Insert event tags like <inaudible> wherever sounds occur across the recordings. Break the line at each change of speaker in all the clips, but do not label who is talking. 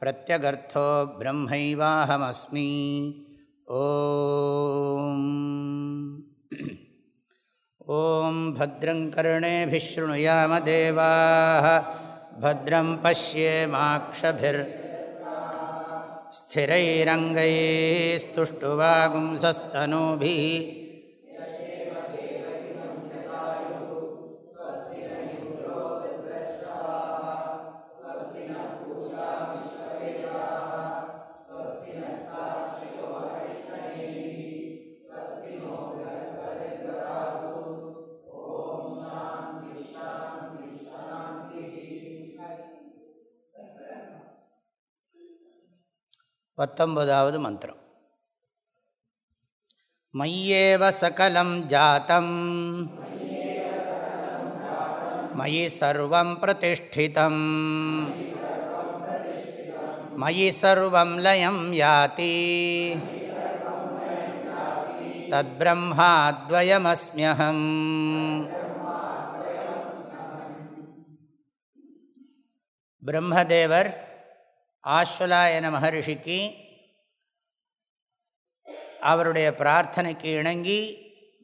பிரத்யகர்த்தோ பிரம்மைவாஹமஸ்மி ஓம் ஓம் பத்ரங் கருணேபிஸ்ருணுயாம தேவாः भद्रं पश्येमाक्षभिर् स्थिरैरङ्गैस्तुष्टुवागुंसस्तनूभिः பத்தொன்பதாவது மந்திரம் மய்யேவ சகலம் ஜாத்தம் மயி சர்வம் பிரதிஷ்டிதம் மயி சர்வம் லயம் யாதி தத்பிரம்மாத்வயமஸ்மியகம் பிரம்மதேவர் ஆஸ்வலாயன மகரிஷிக்கு அவருடைய பிரார்த்தனைக்கு இணங்கி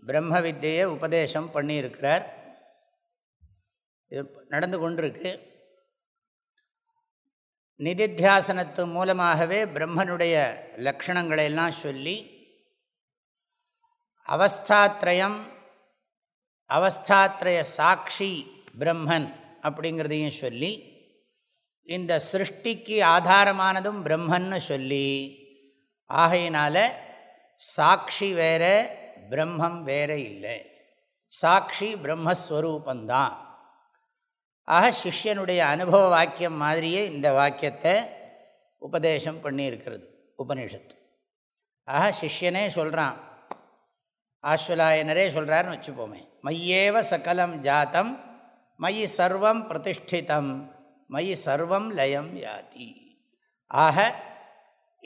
பிரம்ம வித்தியை உபதேசம் பண்ணியிருக்கிறார் இது நடந்து கொண்டிருக்கு நிதித்தியாசனத்து மூலமாகவே பிரம்மனுடைய லக்ஷணங்களை எல்லாம் சொல்லி அவஸ்தாத்ரயம் அவஸ்தாத்ரய சாட்சி பிரம்மன் அப்படிங்கிறதையும் சொல்லி இந்த சிருஷ்டிக்கு ஆதாரமானதும் பிரம்மன்னு சொல்லி ஆகையினால சாட்சி வேற பிரம்மம் வேற இல்லை சாட்சி பிரம்மஸ்வரூபந்தான் ஆக சிஷ்யனுடைய அனுபவ வாக்கியம் மாதிரியே இந்த வாக்கியத்தை உபதேசம் பண்ணியிருக்கிறது உபனிஷத்து ஆக சிஷ்யனே சொல்கிறான் ஆஸ்வலாயனரே சொல்கிறாருன்னு வச்சுப்போமே மையேவ சகலம் ஜாத்தம் மயி சர்வம் பிரதிஷ்டிதம் மயி சர்வம் லயம் யாதி ஆக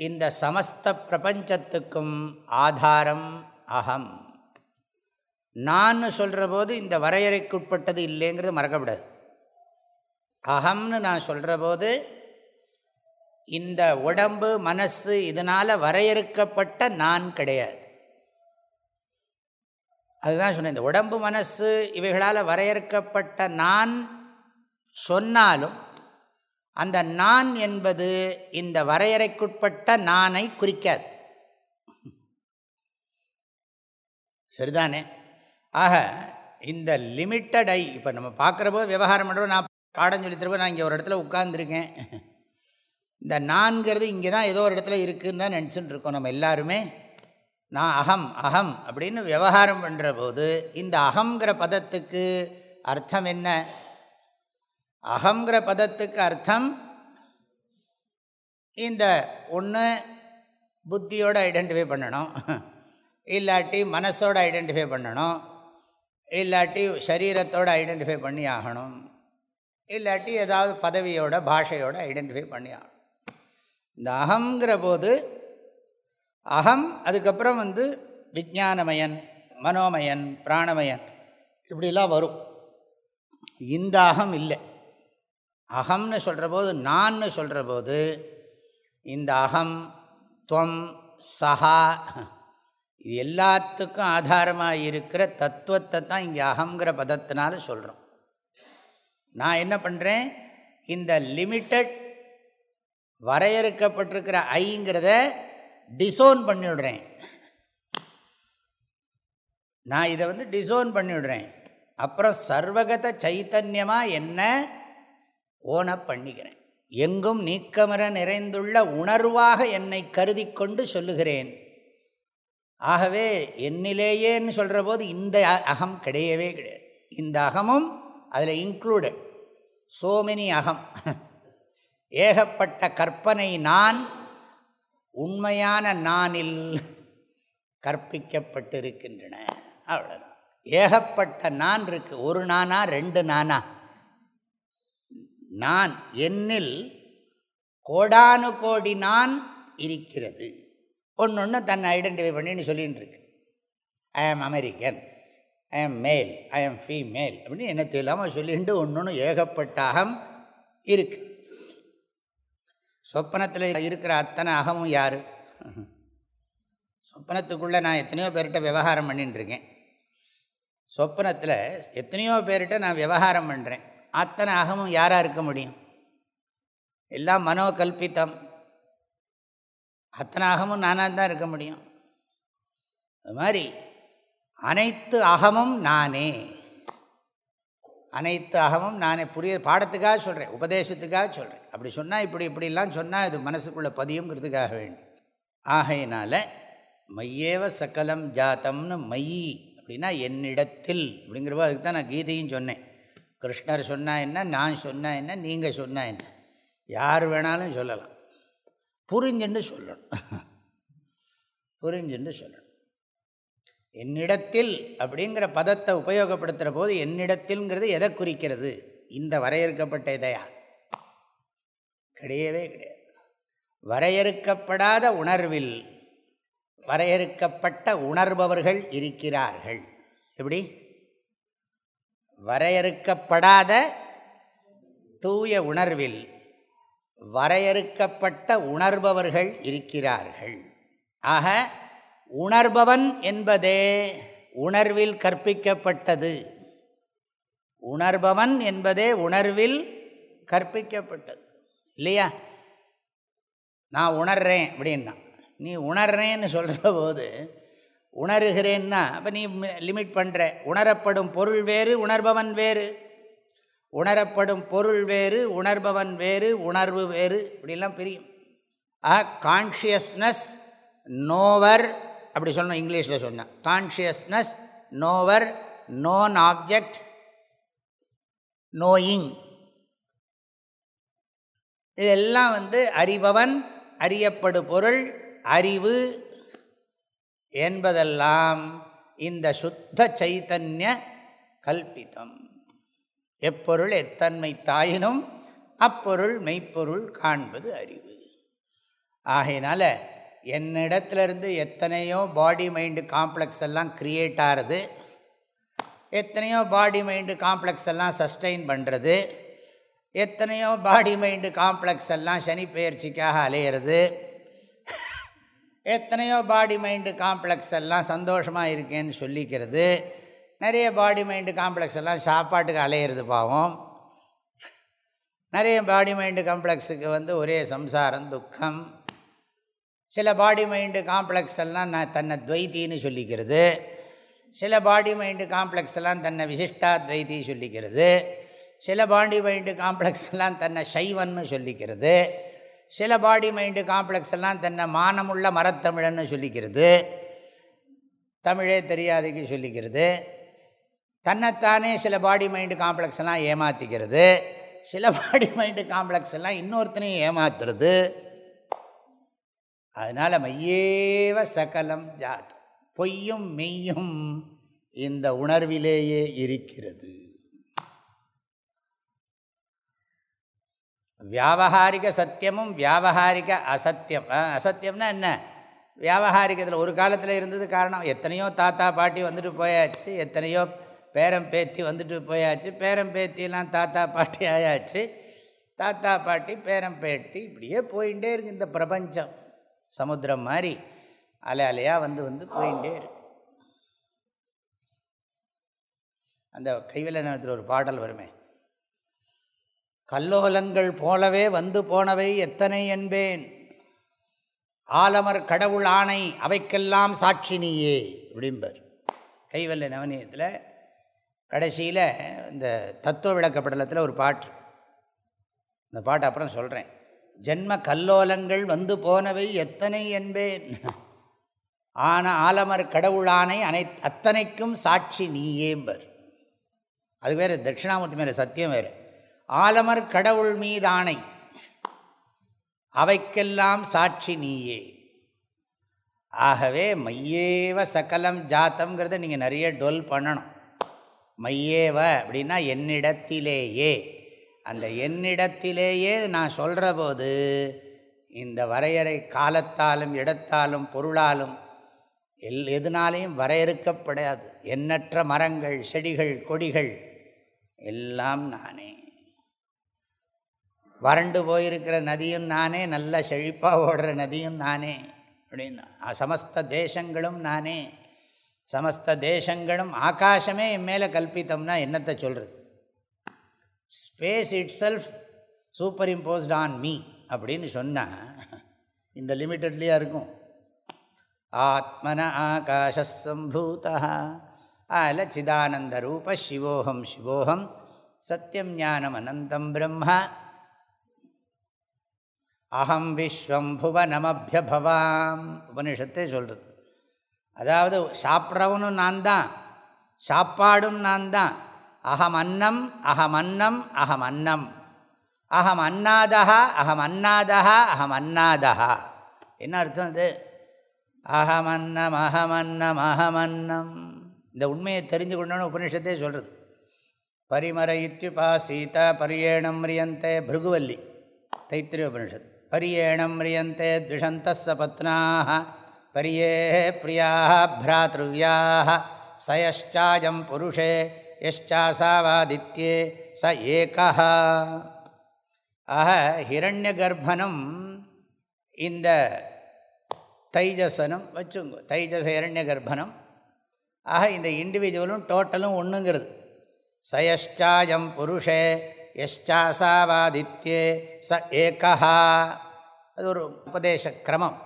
இந்த சமஸ்த பிரபஞ்சத்துக்கும் ஆதாரம் அகம் நான் சொல்கிற போது இந்த வரையறைக்குட்பட்டது இல்லைங்கிறது மறக்கப்படாது அகம்னு நான் சொல்கிற போது இந்த உடம்பு மனசு இதனால் வரையறுக்கப்பட்ட நான் கிடையாது அதுதான் சொன்னேன் இந்த உடம்பு மனசு இவைகளால் வரையறுக்கப்பட்ட நான் சொன்னாலும் அந்த நான் என்பது இந்த வரையறைக்குட்பட்ட நானை குறிக்காது சரிதானே ஆக இந்த லிமிட்டட் ஐ இப்போ நம்ம பார்க்குற போது விவகாரம் பண்ணுறோம் நான் பாடம் சொல்லித்தரப்போ நான் இங்கே ஒரு இடத்துல உட்காந்துருக்கேன் இந்த நான்கிறது இங்கே தான் ஏதோ ஒரு இடத்துல இருக்குதுன்னு தான் நினச்சிட்டு இருக்கோம் நம்ம எல்லாருமே நான் அகம் அகம் அப்படின்னு விவகாரம் பண்ணுற போது இந்த அகங்கிற பதத்துக்கு அர்த்தம் என்ன அகங்கிற பதத்துக்கு அர்த்தம் இந்த ஒன்று புத்தியோடு ஐடென்டிஃபை பண்ணணும் இல்லாட்டி மனசோடு ஐடென்டிஃபை பண்ணணும் இல்லாட்டி சரீரத்தோடு ஐடென்டிஃபை பண்ணி ஆகணும் இல்லாட்டி ஏதாவது பதவியோட பாஷையோடு ஐடென்டிஃபை பண்ணி ஆகணும் இந்த அகங்கிற போது அகம் அதுக்கப்புறம் வந்து விஜானமயன் மனோமயன் பிராணமயன் இப்படிலாம் வரும் இந்த அகம் இல்லை அகம்னு சொல்கிற போது நான்னு சொல்கிற போது இந்த அகம் துவம் சஹா இது எல்லாத்துக்கும் ஆதாரமாக இருக்கிற தத்துவத்தை தான் இங்கே அகங்கிற பதத்தினால சொல்கிறோம் நான் என்ன பண்ணுறேன் இந்த லிமிட்டட் வரையறுக்கப்பட்டிருக்கிற ஐங்கிறத டிசோன் பண்ணிவிடுறேன் நான் இதை வந்து டிசோன் பண்ணிவிடுறேன் அப்புறம் சர்வகத சைத்தன்யமாக என்ன ஓனப் பண்ணுகிறேன் பண்ணிக்கிறேன் எங்கும் நீக்கமர நிறைந்துள்ள உணர்வாக என்னை கருதி கொண்டு சொல்லுகிறேன் ஆகவே என்னிலேயேன்னு சொல்கிற போது இந்த அகம் கிடையவே கிடையாது இந்த அகமும் அதில் இன்க்ளூடட் சோமினி அகம் ஏகப்பட்ட கற்பனை நான் உண்மையான நானில் கற்பிக்கப்பட்டிருக்கின்றன அவ்வளோதான் ஏகப்பட்ட நான் இருக்குது ஒரு நானா ரெண்டு நானா நான் என்னில் கோடானு கோடி நான் இருக்கிறது ஒன்று ஒன்று தன்னை ஐடென்டிஃபை பண்ணின்னு சொல்லின்னு இருக்கு ஐ ஆம் அமெரிக்கன் ஐ ஆம் மேல் ஐ ஆம் ஃபீமேல் அப்படின்னு என்னத்தை இல்லாமல் சொல்லிட்டு ஒன்று ஒன்று ஏகப்பட்ட அகம் இருக்கு சொப்பனத்தில் இருக்கிற அத்தனை அகமும் யார் சொப்பனத்துக்குள்ளே நான் எத்தனையோ பேர்கிட்ட விவகாரம் பண்ணிட்டுருக்கேன் சொப்பனத்தில் எத்தனையோ பேர்கிட்ட நான் விவகாரம் பண்ணுறேன் அத்தனை அகமும் யாராக இருக்க முடியும் எல்லாம் மனோ கல்பித்தம் அத்தனை அகமும் நானாக தான் இருக்க முடியும் அது மாதிரி அனைத்து அகமும் நானே அனைத்து அகமும் நானே புரிய பாடத்துக்காக சொல்கிறேன் உபதேசத்துக்காக சொல்கிறேன் அப்படி சொன்னால் இப்படி இப்படிலாம் சொன்னால் இது மனசுக்குள்ளே பதியுங்கிறதுக்காக வேண்டும் ஆகையினால் மையேவ சகலம் ஜாத்தம்னு மை அப்படின்னா என்னிடத்தில் அப்படிங்கிறப்போ அதுக்கு தான் நான் கீதையும் சொன்னேன் கிருஷ்ணர் சொன்னால் என்ன நான் சொன்னால் என்ன நீங்கள் சொன்னால் என்ன யார் வேணாலும் சொல்லலாம் புரிஞ்சுன்னு சொல்லணும் புரிஞ்சுன்னு சொல்லணும் என்னிடத்தில் அப்படிங்கிற பதத்தை உபயோகப்படுத்துகிற போது என்னிடத்தில்ங்கிறது எதை குறிக்கிறது இந்த வரையறுக்கப்பட்ட இதையா கிடையவே கிடையாது வரையறுக்கப்படாத உணர்வில் வரையறுக்கப்பட்ட உணர்பவர்கள் இருக்கிறார்கள் எப்படி வரையறுக்கப்படாத தூய உணர்வில் வரையறுக்கப்பட்ட உணர்பவர்கள் இருக்கிறார்கள் ஆக உணர்பவன் என்பதே உணர்வில் கற்பிக்கப்பட்டது உணர்பவன் என்பதே உணர்வில் கற்பிக்கப்பட்டது இல்லையா நான் உணர்றேன் அப்படின்னா நீ உணர்றேன்னு சொல்கிற போது உணர்கிறேன்னா அப்போ நீ லிமிட் பண்ணுற உணரப்படும் பொருள் வேறு உணர்பவன் வேறு உணரப்படும் பொருள் வேறு உணர்பவன் வேறு உணர்வு வேறு இப்படிலாம் பிரியும் ஆ கான்ஷியஸ்னஸ் நோவர் அப்படி சொன்ன இங்கிலீஷில் சொன்னேன் consciousness knower known object knowing இதெல்லாம் வந்து அறிபவன் அறியப்படு பொருள் அறிவு என்பதெல்லாம் இந்த சுத்த சைத்தன்ய கல்பிதம் எப்பொருள் எத்தன்மை தாயினும் அப்பொருள் மெய்ப்பொருள் காண்பது அறிவு ஆகையினால என்னிடத்துலேருந்து எத்தனையோ பாடி மைண்டு காம்ப்ளெக்ஸ் எல்லாம் க்ரியேட் ஆகிறது எத்தனையோ பாடி மைண்டு காம்ப்ளெக்ஸ் எல்லாம் சஸ்டெயின் பண்ணுறது எத்தனையோ பாடி மைண்டு காம்ப்ளெக்ஸ் எல்லாம் சனி பயிற்சிக்காக அலையிறது எத்தனையோ பாடி மைண்டு காம்ப்ளெக்ஸ் எல்லாம் சந்தோஷமாக இருக்கேன்னு சொல்லிக்கிறது நிறைய பாடி மைண்டு காம்ப்ளெக்ஸ் எல்லாம் சாப்பாட்டுக்கு அலையிறது பாவம் நிறைய பாடி மைண்டு காம்ப்ளெக்ஸுக்கு வந்து ஒரே சம்சாரம் துக்கம் சில பாடி மைண்டு காம்ப்ளெக்ஸ் எல்லாம் நான் தன்னை துவைத்தின்னு சொல்லிக்கிறது சில பாடி மைண்டு காம்ப்ளெக்ஸ் எல்லாம் தன்னை விசிஷ்டா துவைத்தின்னு சொல்லிக்கிறது சில பாடி மைண்டு காம்ப்ளெக்ஸ் எல்லாம் தன்னை சைவன்னு சொல்லிக்கிறது சில பாடி மைண்டு காம்ப்ளெக்ஸ் எல்லாம் தன்னை மானமுள்ள மரத்தமிழன்னு சொல்லிக்கிறது தமிழே தெரியாதுக்கு சொல்லிக்கிறது தன்னைத்தானே சில பாடி மைண்டு காம்ப்ளெக்ஸ் எல்லாம் ஏமாற்றிக்கிறது சில பாடி மைண்டு காம்ப்ளெக்ஸ் எல்லாம் இன்னொருத்தனையும் ஏமாத்துறது அதனால் மையேவ சகலம் ஜாத் பொய்யும் மெய்யும் இந்த உணர்விலேயே இருக்கிறது வியாபகாரிக சத்தியமும் வியாபகாரிக அசத்தியம் அசத்தியம்னா என்ன வியாபகாரிகத்தில் ஒரு காலத்தில் இருந்தது காரணம் எத்தனையோ தாத்தா பாட்டி வந்துட்டு போயாச்சு எத்தனையோ பேரம் பேத்தி வந்துட்டு போயாச்சு பேரம் பேத்திலாம் தாத்தா பாட்டி ஆயாச்சு தாத்தா பாட்டி பேரம் பேட்டி இப்படியே போயிட்டே இருக்கு இந்த பிரபஞ்சம் சமுத்திரம் மாதிரி அலை அலையாக வந்து வந்து போயிட்டே இருக்கு அந்த கைவில நேரத்தில் ஒரு பாடல் வருமே கல்லோலங்கள் போலவே வந்து போனவை எத்தனை என்பேன் ஆலமர் கடவுள் ஆணை அவைக்கெல்லாம் சாட்சினியே அப்படிம்பர் கைவல்ல நவனியத்தில் கடைசியில் இந்த தத்துவ விளக்கப்படலத்தில் ஒரு பாட்டு இந்த பாட்டு அப்புறம் சொல்கிறேன் ஜென்ம கல்லோலங்கள் வந்து போனவை எத்தனை என்பேன் ஆன ஆலமர் கடவுள் ஆணை அனை அத்தனைக்கும் சாட்சி நீயேம்பர் அது வேறு தட்சிணாமூர்த்தி மேலே சத்தியம் வேறு ஆலமர் கடவுள் மீதானை அவைக்கெல்லாம் சாட்சி நீயே ஆகவே மையேவ சகலம் ஜாத்தம்ங்கிறத நீங்கள் நிறைய டொல் பண்ணணும் மையேவ அப்படின்னா என்னிடத்திலேயே அந்த என்னிடத்திலேயே நான் சொல்கிற போது இந்த வரையறை காலத்தாலும் இடத்தாலும் பொருளாலும் எல் எதுனாலையும் வரையறுக்கப்படாது எண்ணற்ற மரங்கள் செடிகள் கொடிகள் எல்லாம் நானே வறண்டு போயிருக்கிற நதியும் நானே நல்ல செழிப்பாக ஓடுற நதியும் நானே அப்படின்னா சமஸ்த தேசங்களும் நானே சமஸ்த தேசங்களும் ஆகாசமே என் மேலே கல்பித்தம்னா என்னத்தை சொல்கிறது space itself superimposed on me அப்படின்னு சொன்னால் இந்த லிமிட்டட்லேயே இருக்கும் ஆத்மன ஆகாஷம்பூதா அல சிதானந்த ரூப சிவோகம் சிவோகம் சத்தியம் ஞானம் அனந்தம் பிரம்மா அகம் விஸ்வம் புவ புவனமபியபவாம் உபனிஷத்தே சொல்கிறது அதாவது சாப்பிட்றவனும் நான் தான் சாப்பாடும் நான் தான் அகம் அன்னம் அகம் அன்னம் அகம் அன்னம் அகம் அன்னாதா அகம் அன்னாதா அகம் அன்னாதா என்ன அர்த்தம் அது அகம் அகம் அன்னம் அன்னம் அகம் அன்னம் இந்த உண்மையை தெரிஞ்சு கொண்டோன்னு உபனிஷத்தே சொல்கிறது பரிமர இத்யுபா சீதா பரியேணம் ரியந்தே பிருகுவல்லி தைத்திரிய உபனிஷத்து பரியேணம் ரியந்தே த்விஷந்தசபத்னாக பரியே பிரியாக பிராத்ருவியாக சயஷ்சாயம் புருஷே யஷ்சாசாவாதித்யே ச ஏகா ஆக ஹிரண்ய கர்ப்பனும் இந்த தைஜசனும் வச்சுங்க தைஜச இரண்ய கர்ப்பனம் ஆக இந்த இண்டிவிஜுவலும் டோட்டலும் ஒன்றுங்கிறது சயஷ்சாயம் புருஷே எஷ்சாசாவாதித்யே ச ஏகா அது ஒரு உபதேச கிரமம்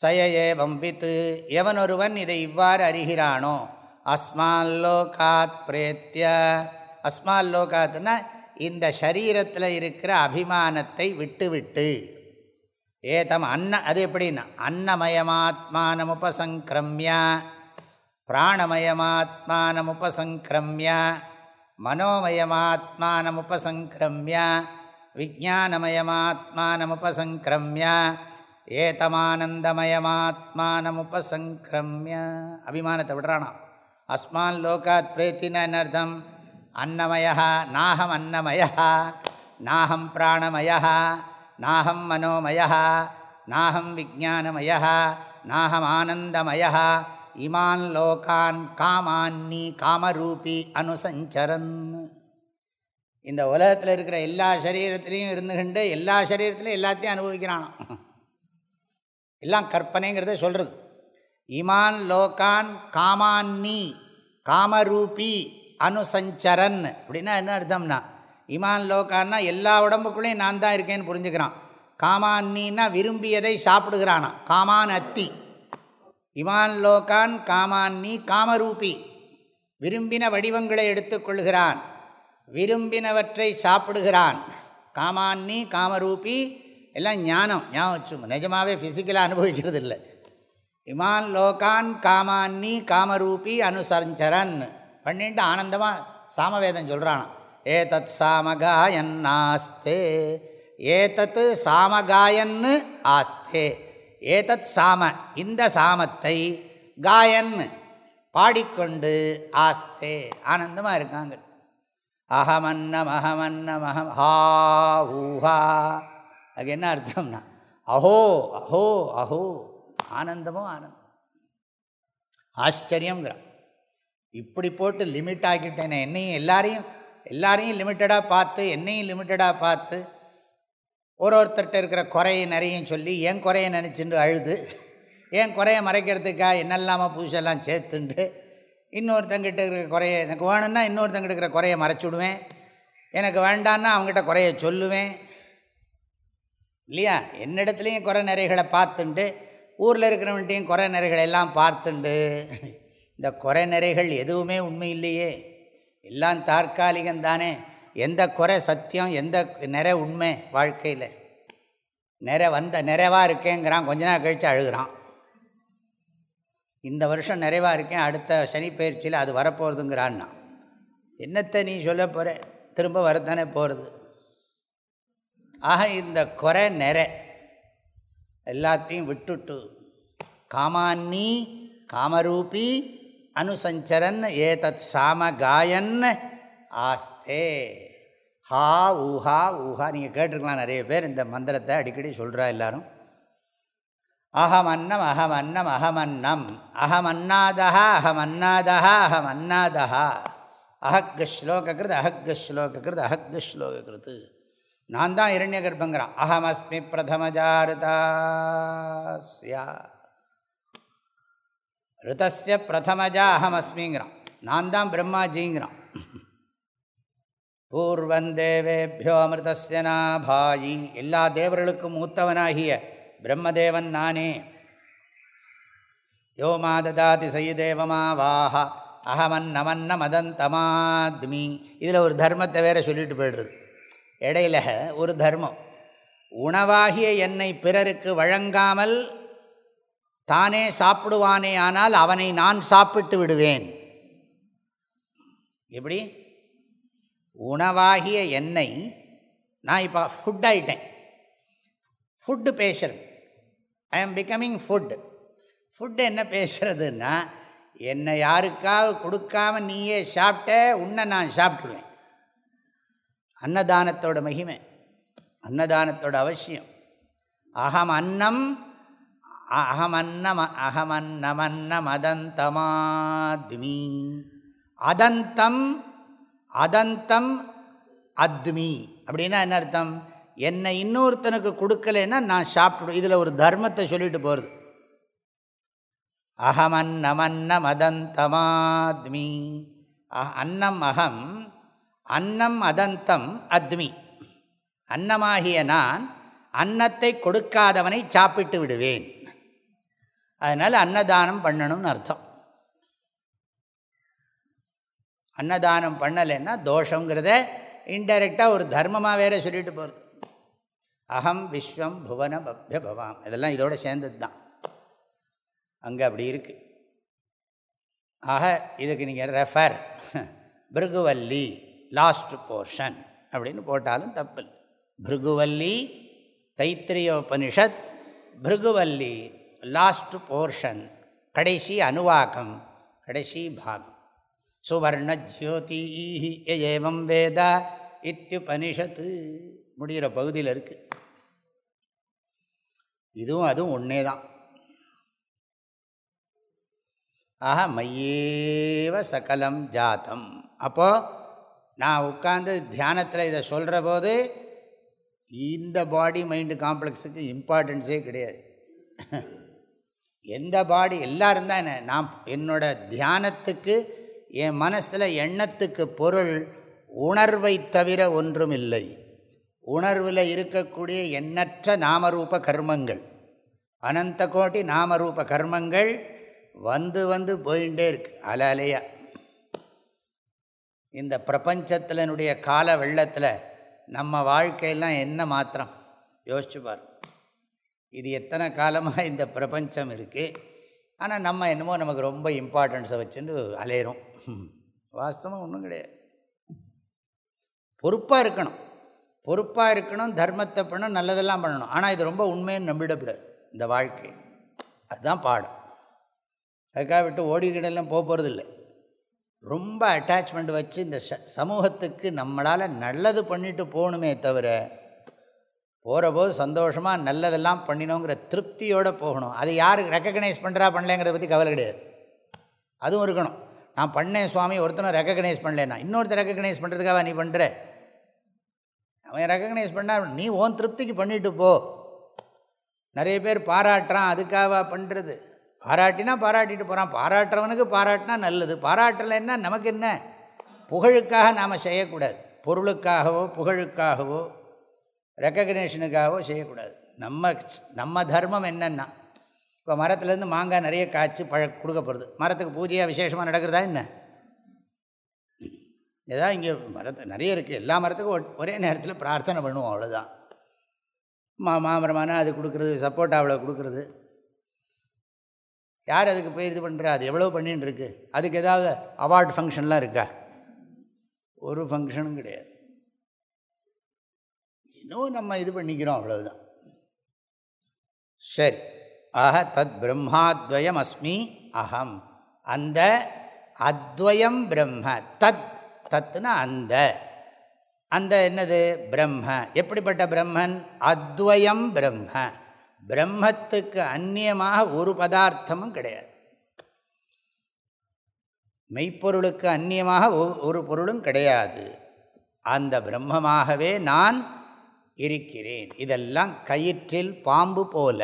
சயஏ வம்பித்து எவனொருவன் இதை இவ்வாறு அறிகிறானோ அஸ்மால்லோகாத் பிரேத்திய அஸ்மால்லோகாத்னா இந்த சரீரத்தில் இருக்கிற அபிமானத்தை விட்டுவிட்டு ஏதம் அன்ன அது எப்படின்னா அன்னமயமாத்மானம் பிராணமயமாத்மானமுபசங்கிரமியா பிராணமயமாத்மானம் மனோமயமாத்மானமுபசங்கிரமிய விஜானமயமாத்மானமுபசங்கிரமிய ஏதமானந்தமயமாத்மானமுபசங்கிரமிய அபிமானத்தை விடுறானாம் அஸ்மான் லோகாத் பிரேத்தினர்த்தம் அன்னமயா நாகம் அன்னமயா நாகம் பிராணமயா நாகம் மனோமயா நாகம் விஜானமயா நாகம் ஆனந்தமயா இமான் லோகான் காமான்னி காமரூபி அனுசஞ்சரன் இந்த உலகத்தில் இருக்கிற எல்லா சரீரத்திலையும் இருந்துகிண்டு எல்லா சரீரத்திலையும் எல்லாத்தையும் அனுபவிக்கிறானோ எல்லாம் கற்பனைங்கிறத சொல்கிறது இமான் லோகான் காமான்னி காமரூபி அனுசஞ்சரன் அப்படின்னா என்ன அர்த்தம்னா இமான் லோகான்னா எல்லா உடம்புக்குள்ளேயும் நான் தான் இருக்கேன்னு புரிஞ்சுக்கிறான் காமான்னின்னா விரும்பியதை சாப்பிடுகிறானா காமான் அத்தி இமான் லோகான் காமான் நீ காமரூபி விரும்பின வடிவங்களை எடுத்துக்கொள்கிறான் விரும்பினவற்றை சாப்பிடுகிறான் காமான் நீ காமரூபி எல்லாம் ஞானம் ஞாபகம் வச்சுங்க நிஜமாகவே ஃபிசிக்கலாக அனுபவிக்கிறது இல்லை இமான் லோகான் காமான் நீ காமரூபி அனுசரஞ்சரன் பண்ணிட்டு ஆனந்தமாக சாமவேதம் சொல்கிறானான் ஏதத் சாமகாயன் ஆஸ்தே ஏதத்து சாமகாயன்னு ஆஸ்தே ஏதத் சாம இந்த சாமத்தை காயன் பாடிக்கொண்டு ஆஸ்தே ஆனந்தமாக இருக்காங்க அகமன்னம் அகமன்னம் அகம் ஹா ஊஹா அதுக்கு என்ன அர்த்தம்னா அஹோ அஹோ அஹோ ஆனந்தமோ ஆனந்தம் ஆச்சரியங்கிறான் இப்படி போட்டு லிமிட் ஆக்கிட்டேனே என்னையும் எல்லாரையும் எல்லாரையும் லிமிட்டடாக பார்த்து என்னையும் லிமிட்டடாக பார்த்து ஒரு ஒருத்தர்கிட்ட இருக்கிற குறையை நிறையும் சொல்லி என் குறையை நினச்சிட்டு அழுது என் குறையை மறைக்கிறதுக்காக என்னெல்லாமல் புதுசெல்லாம் சேர்த்துண்டு இன்னொருத்தங்கிட்ட இருக்கிற குறைய எனக்கு வேணும்னா இன்னொருத்தங்கிட்ட இருக்கிற குறையை மறைச்சுடுவேன் எனக்கு வேண்டான்னா அவங்ககிட்ட குறைய சொல்லுவேன் இல்லையா என்னிடத்துலேயும் குறை நிறைகளை பார்த்துண்டு ஊரில் இருக்கிறவன்ட்டையும் குறை நிறைகளை எல்லாம் பார்த்துண்டு இந்த குறை நிறைகள் எதுவுமே உண்மை இல்லையே எல்லாம் தற்காலிகம்தானே எந்த குறை சத்தியம் எந்த நிறை உண்மை வாழ்க்கையில் நிறை வந்த நிறைவாக இருக்கேங்கிறான் கொஞ்ச நாள் கழித்து அழுகிறான் இந்த வருஷம் நிறைவாக இருக்கேன் அடுத்த சனி பயிற்சியில் அது வரப்போகிறதுங்கிறான்னா என்னத்தை நீ சொல்ல போகிற திரும்ப வரத்தானே போகிறது ஆக இந்த குறை நிறை எல்லாத்தையும் விட்டுட்டு காமான்னி காமரூபி அனுசஞ்சரன் ஏதத் சாம காயன்னு ஆஸ்தே ஹா ஊஹா ஊஹா நீங்கள் கேட்டிருக்கலாம் நிறைய பேர் இந்த மந்திரத்தை அடிக்கடி சொல்கிறா எல்லாரும் அன்னம் அன்னம் அகமன்னம் அகமன்னம் அகமன்னம் அகமன்னாதா அகமன்னாதா அகமன்னாதா அஹக்க ஸ்லோககிருத் அஹக்கு ஸ்லோககிருத் அஹக்கு ஸ்லோககிருத் நான் தான் இரண்ய கர்ப்பங்கிறான் அகமஸ்மி பிரதமஜாருதாஸ்யா ரிதஸ்ய பிரதமஜா அஸ்மிங்கிறான் நான் தான் பிரம்மாஜிங்கிறான் பூர்வந்தேவேபியோ அமிர்தஸ்ய எல்லா தேவர்களுக்கும் மூத்தவனாகிய பிரம்மதேவன் நானே யோ மாததாதி சயிதேவமாவாஹா மதன் மதந்தமாத்மி இதில் ஒரு தர்மத்தை வேறு சொல்லிட்டு போய்டுறது இடையில ஒரு தர்மம் உணவாகிய என்னை பிறருக்கு வழங்காமல் தானே சாப்பிடுவானே ஆனால் அவனை நான் சாப்பிட்டு விடுவேன் எப்படி உணவாகிய என்னை நான் இப்போ ஃபுட் ஆகிட்டேன் ஃபுட்டு பேசுகிறது ஐ ஆம் பிகமிங் ஃபுட்டு ஃபுட்டு என்ன பேசுகிறதுன்னா என்னை யாருக்காவது கொடுக்காம நீயே சாப்பிட்ட உன்னை நான் சாப்பிட்டுருவேன் அன்னதானத்தோட மகிமை அன்னதானத்தோட அவசியம் அகம் அன்னம் அகம் அன்னம் அகம் அன்னமன்னம் அதந்தமாத்மி அதந்தம் அதந்தம் அத்மி அப்படின்னா என்ன அர்த்தம் என்னை இன்னொருத்தனுக்கு கொடுக்கலைன்னா நான் சாப்பிட்டு இதில் ஒரு தர்மத்தை சொல்லிட்டு போகிறது அன்னம் அதந்தமாத்மி அன்னம் அகம் அன்னம் அதந்தம் அத்மி அன்னமாகிய நான் அன்னத்தை கொடுக்காதவனை சாப்பிட்டு விடுவேன் அதனால் அன்னதானம் பண்ணணும்னு அர்த்தம் அன்னதானம் பண்ணலைன்னா தோஷங்கிறத இன்டைரக்டாக ஒரு தர்மமாக வேற சொல்லிட்டு போகிறது அகம் விஸ்வம் புவனம் அப்ய பவாம் இதெல்லாம் இதோட சேர்ந்தது தான் அங்கே அப்படி இருக்குது ஆக இதுக்கு நீங்கள் ரெஃபர் பிருகுவல்லி லாஸ்ட் போர்ஷன் அப்படின்னு போட்டாலும் தப்பு பிருகுவல்லி தைத்திரியோபனிஷத் பிருகுவல்லி லாஸ்ட் போர்ஷன் கடைசி அணுவாக்கம் கடைசி பாகம் சுவர்ணஜோதிஹி ஏவம் வேதா இத்தியுபனிஷத்து முடிகிற பகுதியில் இருக்கு இதுவும் அதுவும் ஒன்றே தான் ஆஹா மையேவ சகலம் ஜாத்தம் அப்போது நான் உட்கார்ந்து தியானத்தில் இதை சொல்கிற போது இந்த பாடி மைண்டு காம்ப்ளெக்ஸுக்கு இம்பார்ட்டன்ஸே கிடையாது எந்த பாடி எல்லோரும் தான் நான் என்னோட தியானத்துக்கு என் மனசில் எண்ணத்துக்கு பொருள் உணர்வை தவிர ஒன்றும் இல்லை உணர்வில் இருக்கக்கூடிய எண்ணற்ற நாமரூப கர்மங்கள் அனந்த கோட்டி நாமரூப கர்மங்கள் வந்து வந்து போயிட்டே இருக்கு அலையா இந்த பிரபஞ்சத்தினுடைய கால வெள்ளத்தில் நம்ம வாழ்க்கையெல்லாம் என்ன மாத்திரம் யோசிச்சு பாருங்க இது எத்தனை காலமாக இந்த பிரபஞ்சம் இருக்குது ஆனால் நம்ம என்னமோ நமக்கு ரொம்ப இம்பார்ட்டன்ஸை வச்சுட்டு அலையிறோம் வாஸ்தவம் ஒன்றும் கிடையாது பொறுப்பாக இருக்கணும் பொறுப்பாக இருக்கணும் தர்மத்தை பண்ணணும் நல்லதெல்லாம் பண்ணணும் ஆனால் இது ரொம்ப உண்மைன்னு நம்பிடப்படாது இந்த வாழ்க்கை அதுதான் பாடம் அதுக்காக விட்டு ஓடிக்கிடலாம் போக இல்லை ரொம்ப அட்டாச்மெண்ட் வச்சு இந்த சமூகத்துக்கு நம்மளால் நல்லது பண்ணிட்டு போகணுமே தவிர போகிற போது சந்தோஷமாக நல்லதெல்லாம் பண்ணினோங்கிற திருப்தியோடு போகணும் அது யார் ரெக்கக்னைஸ் பண்ணுறா பண்ணலங்கிறத பற்றி கவலை கிடையாது அதுவும் இருக்கணும் நான் பண்ணேன் சுவாமி ஒருத்தனை ரெக்கக்னைஸ் பண்ணலன்னா இன்னொருத்தர் ரெக்கக்னைஸ் பண்ணுறதுக்காக நீ பண்ணுற அவன் ரெக்கக்னைஸ் பண்ணா நீ ஓன் திருப்திக்கு பண்ணிட்டு போ நிறைய பேர் பாராட்டுறான் அதுக்காக பண்ணுறது பாராட்டினா பாராட்டிட்டு போகிறான் பாராட்டுறவனுக்கு பாராட்டினா நல்லது பாராட்டலைன்னா நமக்கு என்ன புகழுக்காக நாம் செய்யக்கூடாது பொருளுக்காகவோ புகழுக்காகவோ ரெக்கக்னேஷனுக்காகவோ செய்யக்கூடாது நம்ம நம்ம தர்மம் என்னென்னா இப்போ மரத்துலேருந்து மாங்காய் நிறைய காய்ச்சி பழ கொடுக்க போகிறது மரத்துக்கு பூஜையாக விசேஷமாக நடக்கிறதா என்ன ஏதாவது இங்கே மரத்து நிறைய இருக்குது எல்லா மரத்துக்கும் ஒரே நேரத்தில் பிரார்த்தனை பண்ணுவோம் அவ்வளோதான் மா மாமரமான அது கொடுக்குறது அவ்வளோ கொடுக்குறது யார் அதுக்கு போய் இது பண்ணுறா அது எவ்வளோ பண்ணின்னு இருக்கு அதுக்கு ஏதாவது அவார்டு ஃபங்க்ஷன்லாம் இருக்கா ஒரு ஃபங்க்ஷனும் கிடையாது இன்னும் நம்ம இது பண்ணிக்கிறோம் அவ்வளோதான் சரி ஆஹ தத் பிரம்மாத்வயம் அஸ்மி அகம் அந்த அத்வயம் பிரம்ம தத் தத்துனா அந்த அந்த என்னது பிரம்ம எப்படிப்பட்ட பிரம்மன் அத்வயம் பிரம்ம பிரம்மத்துக்கு அந்நியமாக ஒரு பதார்த்தமும் கிடையாது மெய்ப்பொருளுக்கு அந்நியமாக ஒரு பொருளும் கிடையாது அந்த பிரம்மமாகவே நான் இருக்கிறேன் இதெல்லாம் கயிற்றில் பாம்பு போல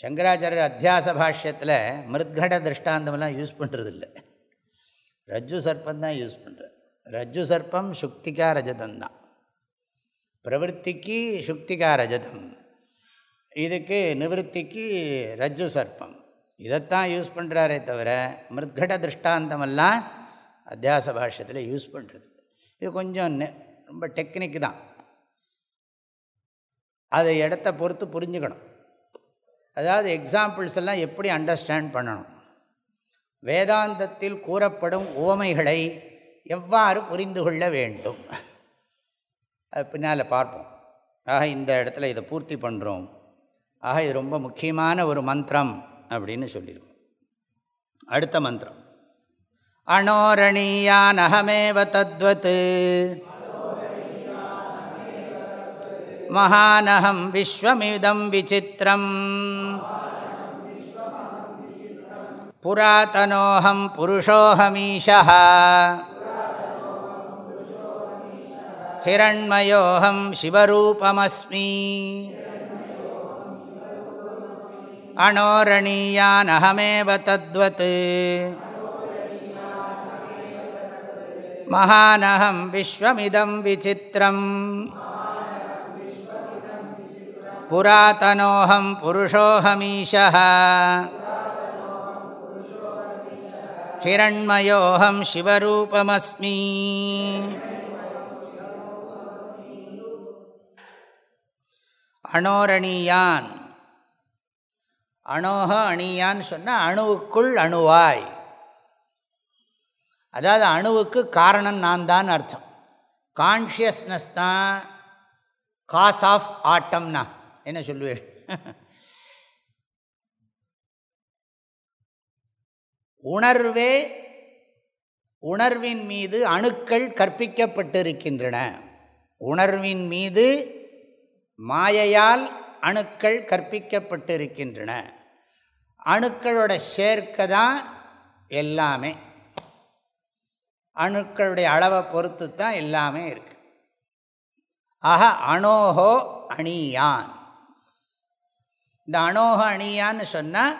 சங்கராச்சாரியர் அத்தியாச பாஷ்யத்தில் மிருத்கட திருஷ்டாந்தமெல்லாம் யூஸ் பண்ணுறதில்ல ரஜ்ஜு சர்ப்பம் தான் யூஸ் பண்ணுறது ரஜ்ஜு சர்ப்பம் சுக்திகா ரஜதம் தான் பிரவருத்திக்கு சுக்திகா ரஜதம் இதுக்கு நிவர்த்திக்கு ரஜ்ஜு சர்ப்பம் இதைத்தான் யூஸ் பண்ணுறாரே தவிர மிருத்கட திருஷ்டாந்தமெல்லாம் அத்தியாச பாஷ்யத்தில் யூஸ் பண்ணுறது இது கொஞ்சம் ரொம்ப டெக்னிக் தான் அது இடத்த பொறுத்து புரிஞ்சுக்கணும் அதாவது எக்ஸாம்பிள்ஸ் எல்லாம் எப்படி அண்டர்ஸ்டாண்ட் பண்ணணும் வேதாந்தத்தில் கூறப்படும் உவமைகளை எவ்வாறு புரிந்து கொள்ள வேண்டும் அது பின்னால் பார்ப்போம் ஆக இந்த இடத்துல இதை பூர்த்தி பண்ணுறோம் ஆக இது ரொம்ப முக்கியமான ஒரு மந்திரம் அப்படின்னு சொல்லியிருக்கோம் அடுத்த மந்திரம் அணோரணீயான் அகமேவ தத்வத்து महानहं विश्वमिदं विचित्रम् पुरातनोऽहं पुरुषोऽहमीशः हिरण्मयोऽहं शिवरूपमस्मि अणोरणीयानहमेव तद्वत् महानहं विश्वमिदं विचित्रम् புராதனோகம் புருஷோஹமீஷः சிவரூபமஸ்மி அணோரணியான் அணோக அணியான் சொன்னால் அணுவுக்குள் அணுவாய் அதாவது அணுவுக்கு காரணம் நான் தான் அர்த்தம் கான்ஷியஸ்னஸ் தான் காஸ் ஆஃப் ஆட்டம்னா என்ன சொல்லுவேன் உணர்வே உணர்வின் மீது அணுக்கள் கற்பிக்கப்பட்டிருக்கின்றன உணர்வின் மீது மாயையால் அணுக்கள் கற்பிக்கப்பட்டிருக்கின்றன அணுக்களோட சேர்க்கை தான் எல்லாமே அணுக்களுடைய அளவை பொறுத்து தான் எல்லாமே இருக்குது ஆக அணோஹோ அணியான் இந்த அணோக அணியான்னு சொன்னால்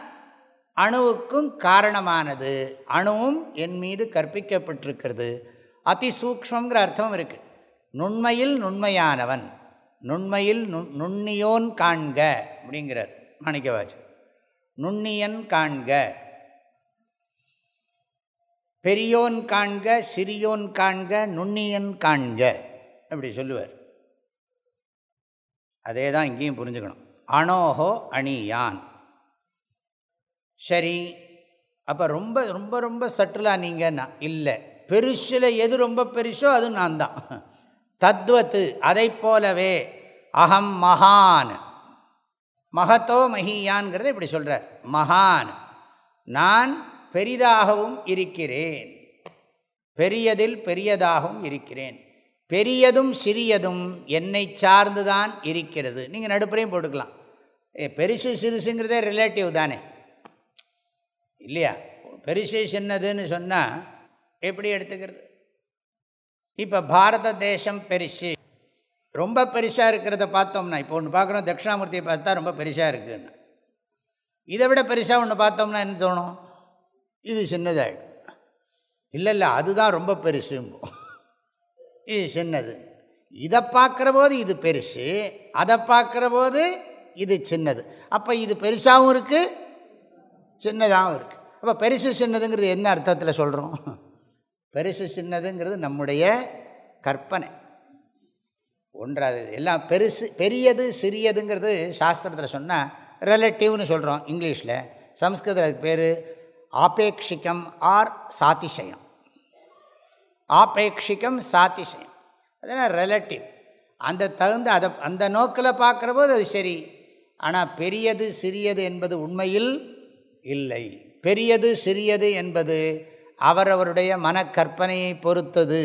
அணுவுக்கும் காரணமானது அணுவும் என் மீது கற்பிக்கப்பட்டிருக்கிறது அதிசூக்மங்கிற அர்த்தம் இருக்குது நுண்மையில் நுண்மையானவன் நுண்மையில் நு நுண்ணியோன் காண்க அப்படிங்கிறார் மாணிக்கவாஜ் நுண்ணியன் காண்க பெரியோன் காண்க சிறியோன் காண்க நுண்ணியன் காண்க அப்படி சொல்லுவார் அதே தான் இங்கேயும் புரிஞ்சுக்கணும் அணோகோ அணியான் சரி அப்போ ரொம்ப ரொம்ப ரொம்ப நீங்கள் நீங்கன்னா இல்லை பெருசில் எது ரொம்ப பெருசோ அது நான் தான் தத்வத்து அதை போலவே அகம் மகான் மகத்தோ மகியான்கிறத இப்படி சொல்கிறார் மகான் நான் பெரிதாகவும் இருக்கிறேன் பெரியதில் பெரியதாகவும் இருக்கிறேன் பெரியதும் சிறியதும் என்னை சார்ந்து தான் இருக்கிறது நீங்கள் நடுப்புறையும் போட்டுக்கலாம் ஏ பெருசு சிறுசுங்கிறதே ரிலேட்டிவ் தானே இல்லையா பெருசு சின்னதுன்னு சொன்னால் எப்படி எடுத்துக்கிறது இப்போ பாரத தேசம் பெருசு ரொம்ப பெருசாக இருக்கிறத பார்த்தோம்னா இப்போ ஒன்று பார்க்குறோம் தட்சிணாமூர்த்தியை பார்த்தா ரொம்ப பெருசாக இருக்குன்னு இதை விட பெருசாக ஒன்று பார்த்தோம்னா என்ன தோணும் இது சின்னதாகிடும் இல்லை இல்லை அதுதான் ரொம்ப பெருசும்போம் இது சின்னது இதை பார்க்குற போது இது பெருசு அதை பார்க்குற போது இது சின்னது அப்போ இது பெருசாகவும் இருக்குது சின்னதாகவும் இருக்குது அப்போ பெருசு சின்னதுங்கிறது என்ன அர்த்தத்தில் சொல்கிறோம் பெருசு சின்னதுங்கிறது நம்முடைய கற்பனை ஒன்றாவது எல்லாம் பெருசு பெரியது சிறியதுங்கிறது சாஸ்திரத்தில் சொன்னால் ரிலேட்டிவ்னு சொல்கிறோம் இங்கிலீஷில் சம்ஸ்கிருதத்தில் அதுக்கு பேர் ஆபேட்சிக்கம் ஆர் சாதிசயம் ஆபேட்சிக்கம் சாத்திசயம் அதனால் ரிலேட்டிவ் அந்த தகுந்த அதை அந்த நோக்கில் பார்க்குற போது அது சரி ஆனால் பெரியது சிறியது என்பது உண்மையில் இல்லை பெரியது சிறியது என்பது அவரவருடைய மனக்கற்பனையை பொறுத்தது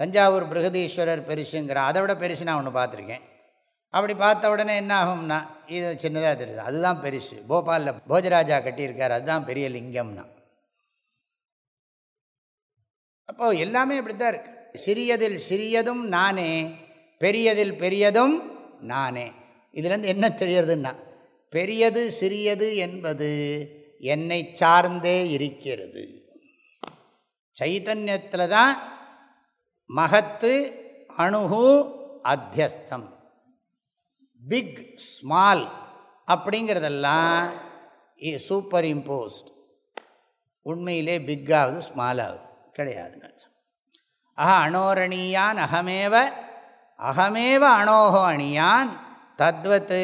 தஞ்சாவூர் பிரகதீஸ்வரர் பெருசுங்கிறான் அதை விட பெருசு நான் ஒன்று பார்த்துருக்கேன் அப்படி பார்த்த உடனே என்ன ஆகும்னா இது சின்னதாக தெரியுது அதுதான் பெருசு போபாலில் போஜராஜா கட்டியிருக்கார் அதுதான் பெரிய லிங்கம்னா அப்போது எல்லாமே இப்படி தான் இருக்குது சிறியதில் சிறியதும் நானே பெரியதில் பெரியதும் நானே இதுலேருந்து என்ன தெரியறதுன்னா பெரியது சிறியது என்பது என்னை சார்ந்தே இருக்கிறது சைத்தன்யத்தில் தான் மகத்து அணுகு அத்தியஸ்தம் பிக் ஸ்மால் அப்படிங்கிறதெல்லாம் சூப்பர் இம்போஸ்ட் உண்மையிலே பிக்காவது ஆகுது கிடையாதுன்னு அர்த்தம் அஹ அகமேவ அகமேவ அணோகோ அணியான் தத்வத்து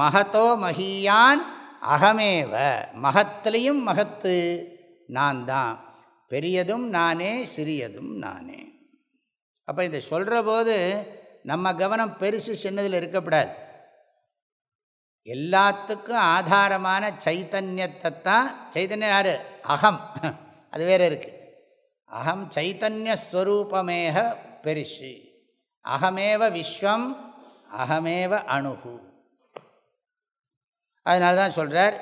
மகத்தோ மகியான் அகமேவ மகத்திலையும் மகத்து நான் தான் பெரியதும் நானே சிறியதும் நானே அப்போ இதை சொல்கிற போது நம்ம கவனம் பெருசு சின்னதில் இருக்கக்கூடாது எல்லாத்துக்கும் ஆதாரமான சைத்தன்யத்தை தான் சைத்தன்யம் யார் அகம் அது வேறு இருக்குது அகம் சைத்தன்யஸ்வரூபமேக பெரிஷி அகமேவ விஸ்வம் அகமேவ அணுகு அதனால தான் சொல்கிறார்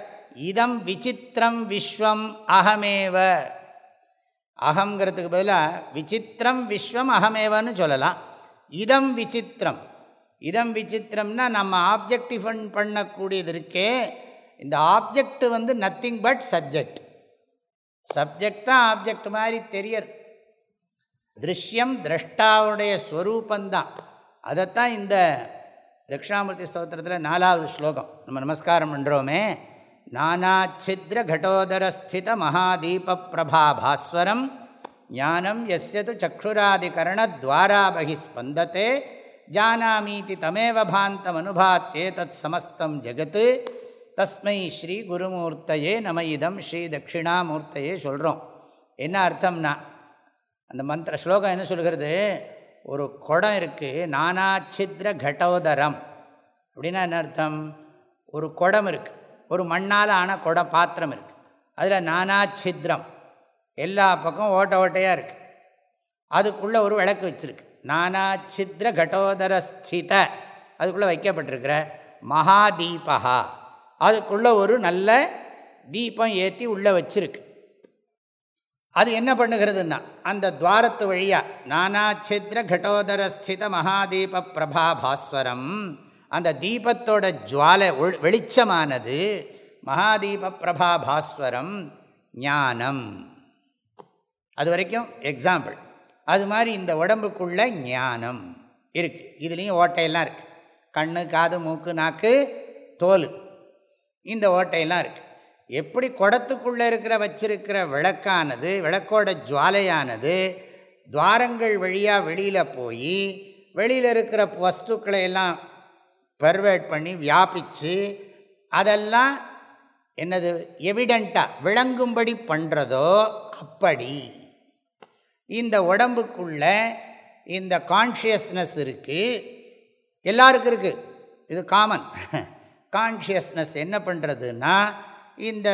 இதம் விசித்திரம் விஸ்வம் அகமேவ அகங்கிறதுக்கு பதிலாக விசித்திரம் விஸ்வம் அகமேவன்னு சொல்லலாம் இதம் விசித்திரம் இதம் விசித்திரம்னா நம்ம ஆப்ஜெக்டிஃபன் பண்ணக்கூடியது இருக்கே இந்த ஆப்ஜெக்ட் வந்து நத்திங் பட் சப்ஜெக்ட் சப்ஜெக்ட் தான் ஆப்ஜெக்ட் மாதிரி தெரியறது திருஷ்யம் திரஷ்டாவுடைய ஸ்வரூபந்தான் அதைத்தான் இந்த தட்சிணாமூர்த்தி ஸ்தோத்திரத்தில் நாலாவது ஸ்லோகம் நம்ம நமஸ்காரம் பண்ணுறோமே நானாச்சித்ர கடோதரஸ்தித மகாதீப பிரபா பாஸ்வரம் ஞானம் எஸ்யது சக்ஷுராதிகரண துவாராபகி ஸ்பந்தத்தை ஜானாமீதி தமேவ பாந்தமனுபாத்தே தத் சமஸ்தம் ஜெகத்து தஸ்மை ஸ்ரீ குருமூர்த்தையே நம இதம் ஸ்ரீ தட்சிணாமூர்த்தையே சொல்கிறோம் என்ன அர்த்தம்னா அந்த மந்திர ஸ்லோகம் என்ன சொல்கிறது ஒரு குடம் இருக்குது நானாச்சித்ர கடோதரம் அப்படின்னா என்ன அர்த்தம் ஒரு குடம் இருக்குது ஒரு மண்ணால் ஆன குட பாத்திரம் இருக்குது அதில் நானாச்சித்ரம் எல்லா பக்கம் ஓட்ட ஓட்டையாக இருக்குது அதுக்குள்ளே ஒரு விளக்கு வச்சுருக்கு நானாச்சித்ர கடோதர ஸ்தித அதுக்குள்ளே வைக்கப்பட்டிருக்கிற மகாதீபகா அதுக்குள்ளே ஒரு நல்ல தீபம் ஏற்றி உள்ளே வச்சிருக்கு அது என்ன பண்ணுகிறதுன்னா அந்த துவாரத்து வழியாக நானாச்சித்ர கடோதர ஸ்தித மகாதீப பிரபா பாஸ்வரம் அந்த தீபத்தோட ஜுவாலை வெளிச்சமானது மகாதீப பிரபா பாஸ்வரம் ஞானம் அது வரைக்கும் எக்ஸாம்பிள் அது மாதிரி இந்த உடம்புக்குள்ள ஞானம் இருக்குது இதுலேயும் ஓட்டையெல்லாம் இருக்குது கண்ணு காது மூக்கு நாக்கு தோல் இந்த ஓட்டையெல்லாம் இருக்குது எப்படி குடத்துக்குள்ளே இருக்கிற வச்சிருக்கிற விளக்கானது விளக்கோட ஜுவாலையானது துவாரங்கள் வழியாக வெளியில் போய் வெளியில் இருக்கிற வஸ்துக்களை எல்லாம் பர்வேட் பண்ணி வியாபித்து அதெல்லாம் என்னது எவிடெண்ட்டாக விளங்கும்படி பண்ணுறதோ அப்படி இந்த உடம்புக்குள்ள இந்த கான்ஷியஸ்னஸ் இருக்குது எல்லாருக்கும் இருக்குது இது காமன் <laughs> கான்ஷியஸ்னஸ் என்ன பண்ணுறதுன்னா இந்த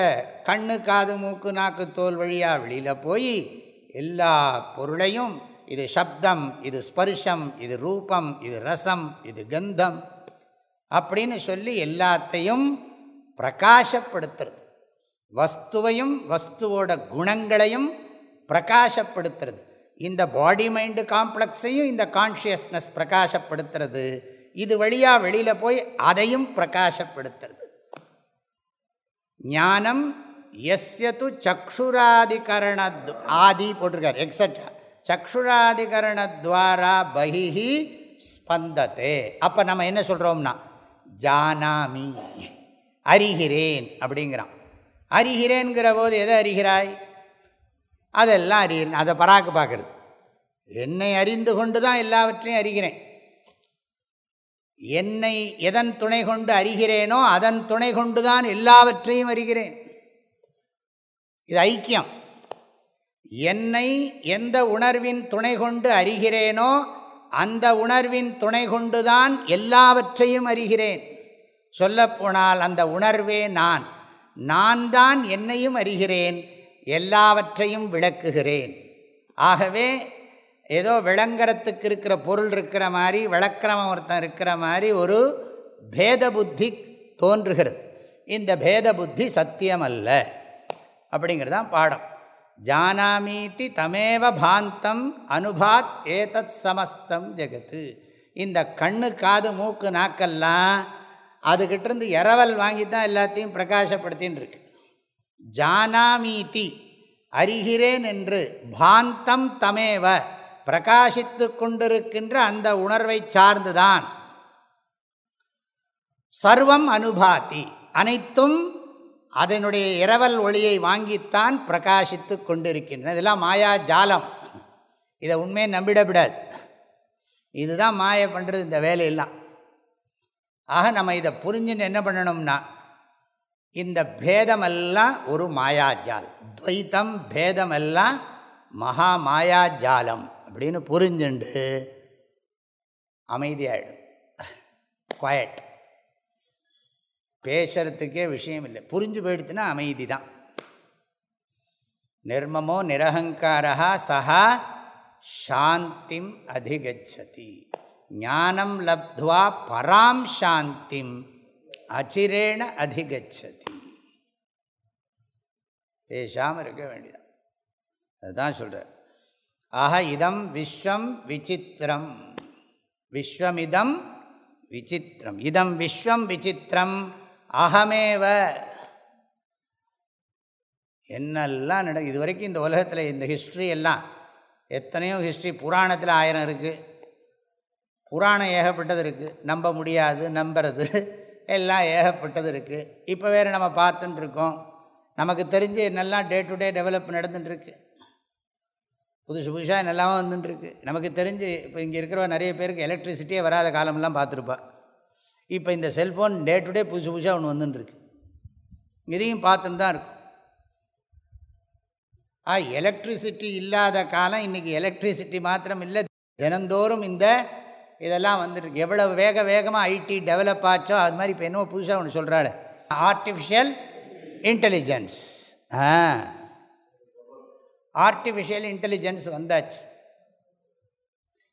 கண்ணு காது மூக்கு நாக்கு தோல் வழியாக வெளியில் போய் எல்லா பொருளையும் இது சப்தம் இது ஸ்பர்ஷம் இது ரூபம் இது ரசம் இது கந்தம் அப்படின்னு சொல்லி எல்லாத்தையும் பிரகாசப்படுத்துறது வஸ்துவையும் வஸ்துவோட குணங்களையும் பிரகாசப்படுத்துறது இந்த பாடி மைண்டு காம்ப்ளெக்ஸையும் இந்த கான்ஷியஸ்னஸ் பிரகாசப்படுத்துறது இது வழியாக வெளியில் போய் அதையும் பிரகாசப்படுத்துறது ஞானம் எஸ்ய து சக்ஷுராதிகரண ஆதி போட்டிருக்கார் எக்ஸட்ரா சக்ஷுராதிகரணத்வாரா பகிஹி ஸ்பந்தத்தே அப்போ நம்ம என்ன சொல்கிறோம்னா ஜானாமி அறிகிறேன் அப்படிங்கிறான் அறிகிறேன்கிற போது எதை அறிகிறாய் அதெல்லாம் அறிகிறேன் அதை பராக்கு பார்க்குறது என்னை அறிந்து கொண்டு தான் எல்லாவற்றையும் அறிகிறேன் என்னை எதன் துணை கொண்டு அறிகிறேனோ அதன் துணை கொண்டு தான் எல்லாவற்றையும் அறிகிறேன் இது ஐக்கியம் என்னை எந்த உணர்வின் துணை கொண்டு அறிகிறேனோ அந்த உணர்வின் துணை கொண்டுதான் எல்லாவற்றையும் அறிகிறேன் சொல்லப்போனால் அந்த உணர்வே நான் நான் தான் என்னையும் அறிகிறேன் எல்லாவற்றையும் விளக்குகிறேன் ஆகவே ஏதோ விளங்கரத்துக்கு இருக்கிற பொருள் இருக்கிற மாதிரி விளக்கிரமம் ஒருத்தன் இருக்கிற மாதிரி ஒரு பேத புத்தி தோன்றுகிறது இந்த பேத புத்தி சத்தியம் அல்ல அப்படிங்கிறது தான் பாடம் ஜானாமீதி தமேவ பாந்தம் அனுபாத் ஏதத் சமஸ்தம் ஜெகத்து இந்த கண்ணு காது மூக்கு நாக்கெல்லாம் அதுக்கிட்டேருந்து இரவல் வாங்கி தான் எல்லாத்தையும் பிரகாசப்படுத்தின்னு இருக்கு ஜானாமீதி அறிகிறேன் என்று பாந்தம் தமேவ பிரகாசித்து கொண்டிருக்கின்ற அந்த உணர்வை சார்ந்துதான் சர்வம் அனுபாதி அனைத்தும் அதனுடைய இரவல் ஒளியை வாங்கித்தான் பிரகாசித்து கொண்டிருக்கின்றன இதெல்லாம் மாயா ஜாலம் இதை உண்மையை நம்பிடப்படாது இதுதான் மாய பண்ணுறது இந்த வேலையெல்லாம் ஆக நம்ம இதை புரிஞ்சுன்னு என்ன பண்ணணும்னா இந்த பேதமெல்லாம் ஒரு மாயாஜால் துவைத்தம் பேதமெல்லாம் மகா மாயாஜாலம் அப்படின்னு புரிஞ்சுண்டு அமைதியாகிடும் குவாய்ட் பேசுறதுக்கே விஷயம் இல்லை புரிஞ்சு போயிடுச்சுன்னா அமைதி தான் நிர்மமோ நிரகங்காரா சஹா சாந்திம் அதிகச்சதி ஞானம் லப்துவா பராம் சாந்திம் அச்சிரேண அதிகச்சதி பேசாமல் இருக்க வேண்டியதான் அதுதான் சொல்கிறார் ஆக இதம் விஸ்வம் விசித்திரம் விஸ்வமிதம் விசித்திரம் இதம் விஸ்வம் விசித்திரம் அகமேவ என்னெல்லாம் நட இது வரைக்கும் இந்த உலகத்தில் இந்த ஹிஸ்ட்ரி எல்லாம் எத்தனையோ ஹிஸ்ட்ரி புராணத்தில் ஆயிரம் இருக்குது புராணம் ஏகப்பட்டது இருக்குது நம்ப முடியாது நம்புறது எல்லாம் ஏகப்பட்டது இருக்குது இப்போ வேறு நம்ம பார்த்துட்டுருக்கோம் நமக்கு தெரிஞ்சு என்னெல்லாம் டே டு டே டெவலப் நடந்துட்டுருக்கு புதுசு புதுசாக நல்லாவும் வந்துட்டுருக்கு நமக்கு தெரிஞ்சு இப்போ இங்கே இருக்கிற நிறைய பேருக்கு எலக்ட்ரிசிட்டியே வராத காலம்லாம் பார்த்துருப்பா இப்போ இந்த செல்ஃபோன் டே டு டே புதுசு புதுசாக ஒன்று வந்துட்டுருக்கு இதையும் பார்த்துட்டு தான் இருக்கும் ஆ எலக்ட்ரிசிட்டி இல்லாத காலம் இன்றைக்கி எலக்ட்ரிசிட்டி மாத்திரம் இல்லை தினந்தோறும் இந்த இதெல்லாம் வந்துட்டுருக்கு எவ்வளோ வேக வேகமாக ஐடி டெவலப் ஆச்சோ அது மாதிரி இப்போ என்னவோ புதுசாக ஒன்று சொல்கிறாள் artificial intelligence ah artificial intelligence வந்தாச்சு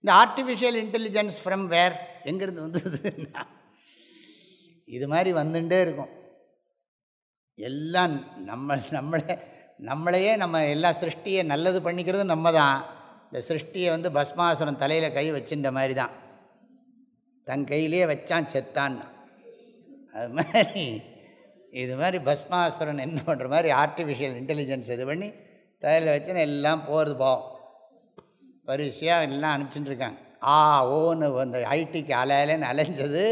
இந்த ஆர்டிஃபிஷியல் இன்டெலிஜென்ஸ் ஃப்ரம் வேர் எங்கேருந்து வந்தது இது மாதிரி வந்துட்டே இருக்கும் எல்லாம் நம்ம நம்மளே நம்மளையே நம்ம எல்லா சிருஷ்டியை நல்லது பண்ணிக்கிறதும் நம்ம தான் இந்த சிருஷ்டியை வந்து பஸ்மாசுரம் தலையில் கை வச்சுட்ட மாதிரி தான் தன் கையிலே வச்சான் செத்தான் அது மாதிரி இது மாதிரி பஸ்மாசுரன் என்ன பண்ணுற மாதிரி ஆர்டிஃபிஷியல் இன்டெலிஜென்ஸ் இது பண்ணி தயலில் வச்சுன்னா எல்லாம் போகிறது போ வரிசையாக எல்லாம் இருக்காங்க ஆ ஓன்னு அந்த ஐடிக்கு அலையலன்னு அலைஞ்சது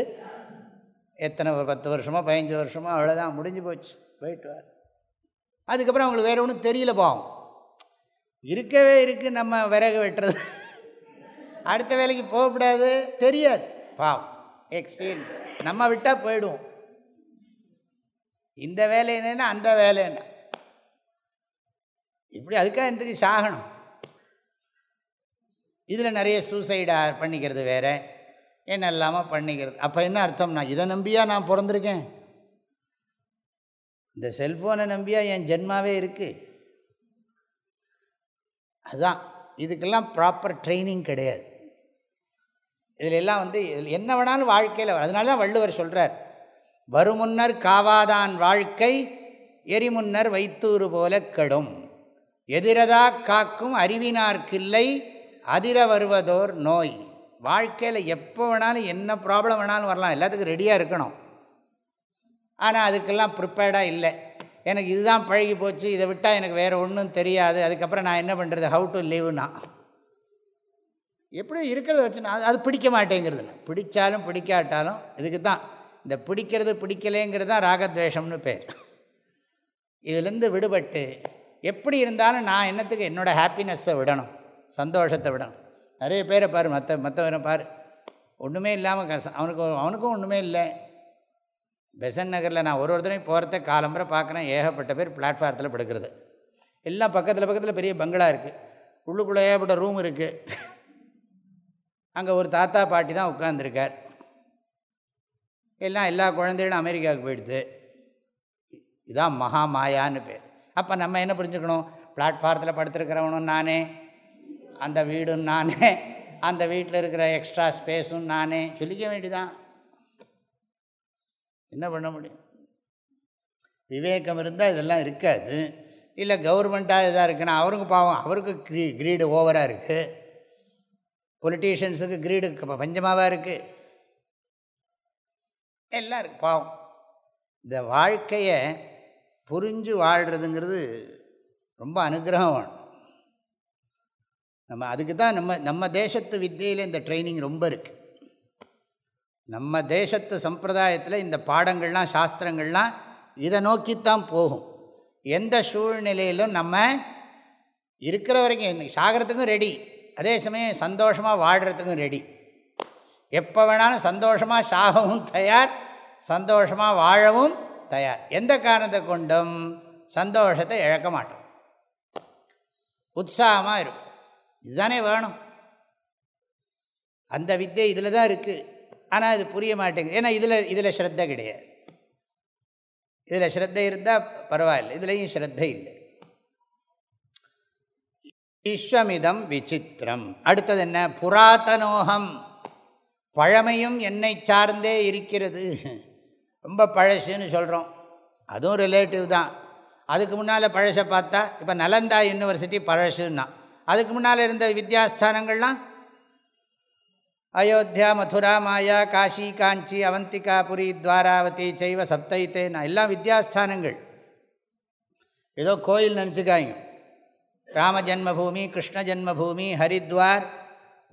எத்தனை பத்து வருஷமோ பதினஞ்சு வருஷமோ அவ்வளோதான் முடிஞ்சு போச்சு போயிட்டு வர அதுக்கப்புறம் அவங்களுக்கு வேறு ஒன்றும் தெரியல போவோம் இருக்கவே இருக்குது நம்ம விறகு வெட்டுறது அடுத்த வேலைக்கு போகக்கூடாது தெரியாது பாவம் எக்ஸ்பீரியன்ஸ் நம்ம விட்டால் போயிடுவோம் இந்த வேலை என்னென்னா அந்த வேலை என்ன இப்படி அதுக்காக இருந்துச்சு சாகணும் இதில் நிறைய சூசைடாக பண்ணிக்கிறது வேறு என்ன இல்லாமல் பண்ணிக்கிறது அப்போ என்ன அர்த்தம்னா இதை நம்பியாக நான் பிறந்திருக்கேன் இந்த செல்ஃபோனை நம்பியாக என் ஜென்மாவே இருக்குது அதுதான் இதுக்கெல்லாம் ப்ராப்பர் ட்ரைனிங் கிடையாது இதில் எல்லாம் வந்து என்ன வேணாலும் வாழ்க்கையில் வரும் அதனால தான் வள்ளுவர் சொல்கிறார் வருமுன்னர் காவாதான் வாழ்க்கை எரிமுன்னர் வைத்தூறு போல கெடும் எதிரதா காக்கும் அறிவினார்க்கில்லை அதிர வருவதோர் நோய் வாழ்க்கையில் எப்போ வேணாலும் என்ன ப்ராப்ளம் வேணாலும் வரலாம் எல்லாத்துக்கும் ரெடியாக இருக்கணும் ஆனால் அதுக்கெல்லாம் ப்ரிப்பேர்டாக இல்லை எனக்கு இதுதான் பழகி போச்சு இதை விட்டால் எனக்கு வேறு ஒன்றும் தெரியாது அதுக்கப்புறம் நான் என்ன பண்ணுறது ஹவு டு லிவ்னா எப்படி இருக்கிறத வச்சு நான் அது பிடிக்க மாட்டேங்கிறது பிடிச்சாலும் பிடிக்காட்டாலும் இதுக்கு தான் இந்த பிடிக்கிறது பிடிக்கலேங்கிறது தான் ராகத்வேஷம்னு பேர் இதிலேருந்து விடுபட்டு எப்படி இருந்தாலும் நான் என்னத்துக்கு என்னோடய ஹாப்பினஸ்ஸை விடணும் சந்தோஷத்தை விடணும் நிறைய பேரை பார் மற்ற மற்றவரை பார் ஒன்றுமே இல்லாமல் கச அவனுக்கு அவனுக்கும் ஒன்றுமே இல்லை பெசன் நகரில் நான் ஒரு ஒருத்தரையும் போகிறத காலம்புரை பார்க்குறேன் ஏகப்பட்ட பேர் பிளாட்ஃபாரத்தில் படுக்கிறது எல்லாம் பக்கத்தில் பக்கத்தில் பெரிய பங்களா இருக்குது உள்ளுக்குள்ளே ஏகப்பட்ட ரூம் இருக்குது அங்கே ஒரு தாத்தா பாட்டி தான் உட்காந்துருக்கார் எல்லாம் எல்லா குழந்தைகளும் அமெரிக்காவுக்கு போயிடுது இதான் மகா மாயான்னு பேர் அப்போ நம்ம என்ன புரிஞ்சுக்கணும் பிளாட்ஃபாரத்தில் படுத்துருக்கிறவனும் நானே அந்த வீடும் நானே அந்த வீட்டில் இருக்கிற எக்ஸ்ட்ரா ஸ்பேஸும் நானே சொல்லிக்க வேண்டிதான் என்ன பண்ண முடியும் விவேகம் இருந்தால் இதெல்லாம் இருக்காது இல்லை கவர்மெண்ட்டாக இதாக இருக்குன்னா அவருக்கு பாவம் அவருக்கு க்ரீ க்ரீடு ஓவராக இருக்குது பொலிட்டீஷியன்ஸுக்கு க்ரீடு பஞ்சமாவாக இருக்குது எல்லாம் இருக்குது பாவம் இந்த வாழ்க்கையை புரிஞ்சு வாழ்கிறதுங்கிறது ரொம்ப அனுகிரகம் வேணும் நம்ம அதுக்கு தான் நம்ம நம்ம தேசத்து வித்தியில் இந்த ட்ரைனிங் ரொம்ப இருக்குது நம்ம தேசத்து சம்பிரதாயத்தில் இந்த பாடங்கள்லாம் சாஸ்திரங்கள்லாம் இதை நோக்கித்தான் போகும் எந்த சூழ்நிலையிலும் நம்ம இருக்கிற வரைக்கும் சாகிறதுக்கும் ரெடி அதே சமயம் சந்தோஷமாக வாழ்கிறதுக்கும் ரெடி எப்போ வேணாலும் சந்தோஷமாக சாகவும் தயார் சந்தோஷமாக வாழவும் தயார் எந்த காரணத்தை கொண்டும் சந்தோஷத்தை இழக்க மாட்டோம் உற்சாகமாக இருக்கும் இதுதானே வேணும் அந்த வித்தியை இதில் தான் இருக்குது ஆனால் இது புரிய மாட்டேங்குது ஏன்னா இதில் இதில் ஸ்ரத்த கிடையாது இதில் ஸ்ரத்த இருந்தால் பரவாயில்ல இதுலேயும் ஸ்ரத்த இல்லை விஸ்வமிதம் விசித்திரம் அடுத்தது என்ன புராதனோகம் பழமையும் என்னை சார்ந்தே இருக்கிறது ரொம்ப பழசுன்னு சொல்கிறோம் அதுவும் ரிலேட்டிவ் தான் அதுக்கு முன்னால் பழசை பார்த்தா இப்போ நலந்தா யூனிவர்சிட்டி பழசுன்னா அதுக்கு முன்னால் இருந்த வித்யாஸ்தானங்கள்லாம் அயோத்தியா மதுரா மாயா காஷி காஞ்சி அவந்திகா புரி துவாராவதி செய்வ சப்தைத்தேனா எல்லாம் வித்யாஸ்தானங்கள் ஏதோ கோயில் நினச்சிக்காய்ங்க ராம ஜென்மபூமி கிருஷ்ண ஜென்மபூமி ஹரித்வார்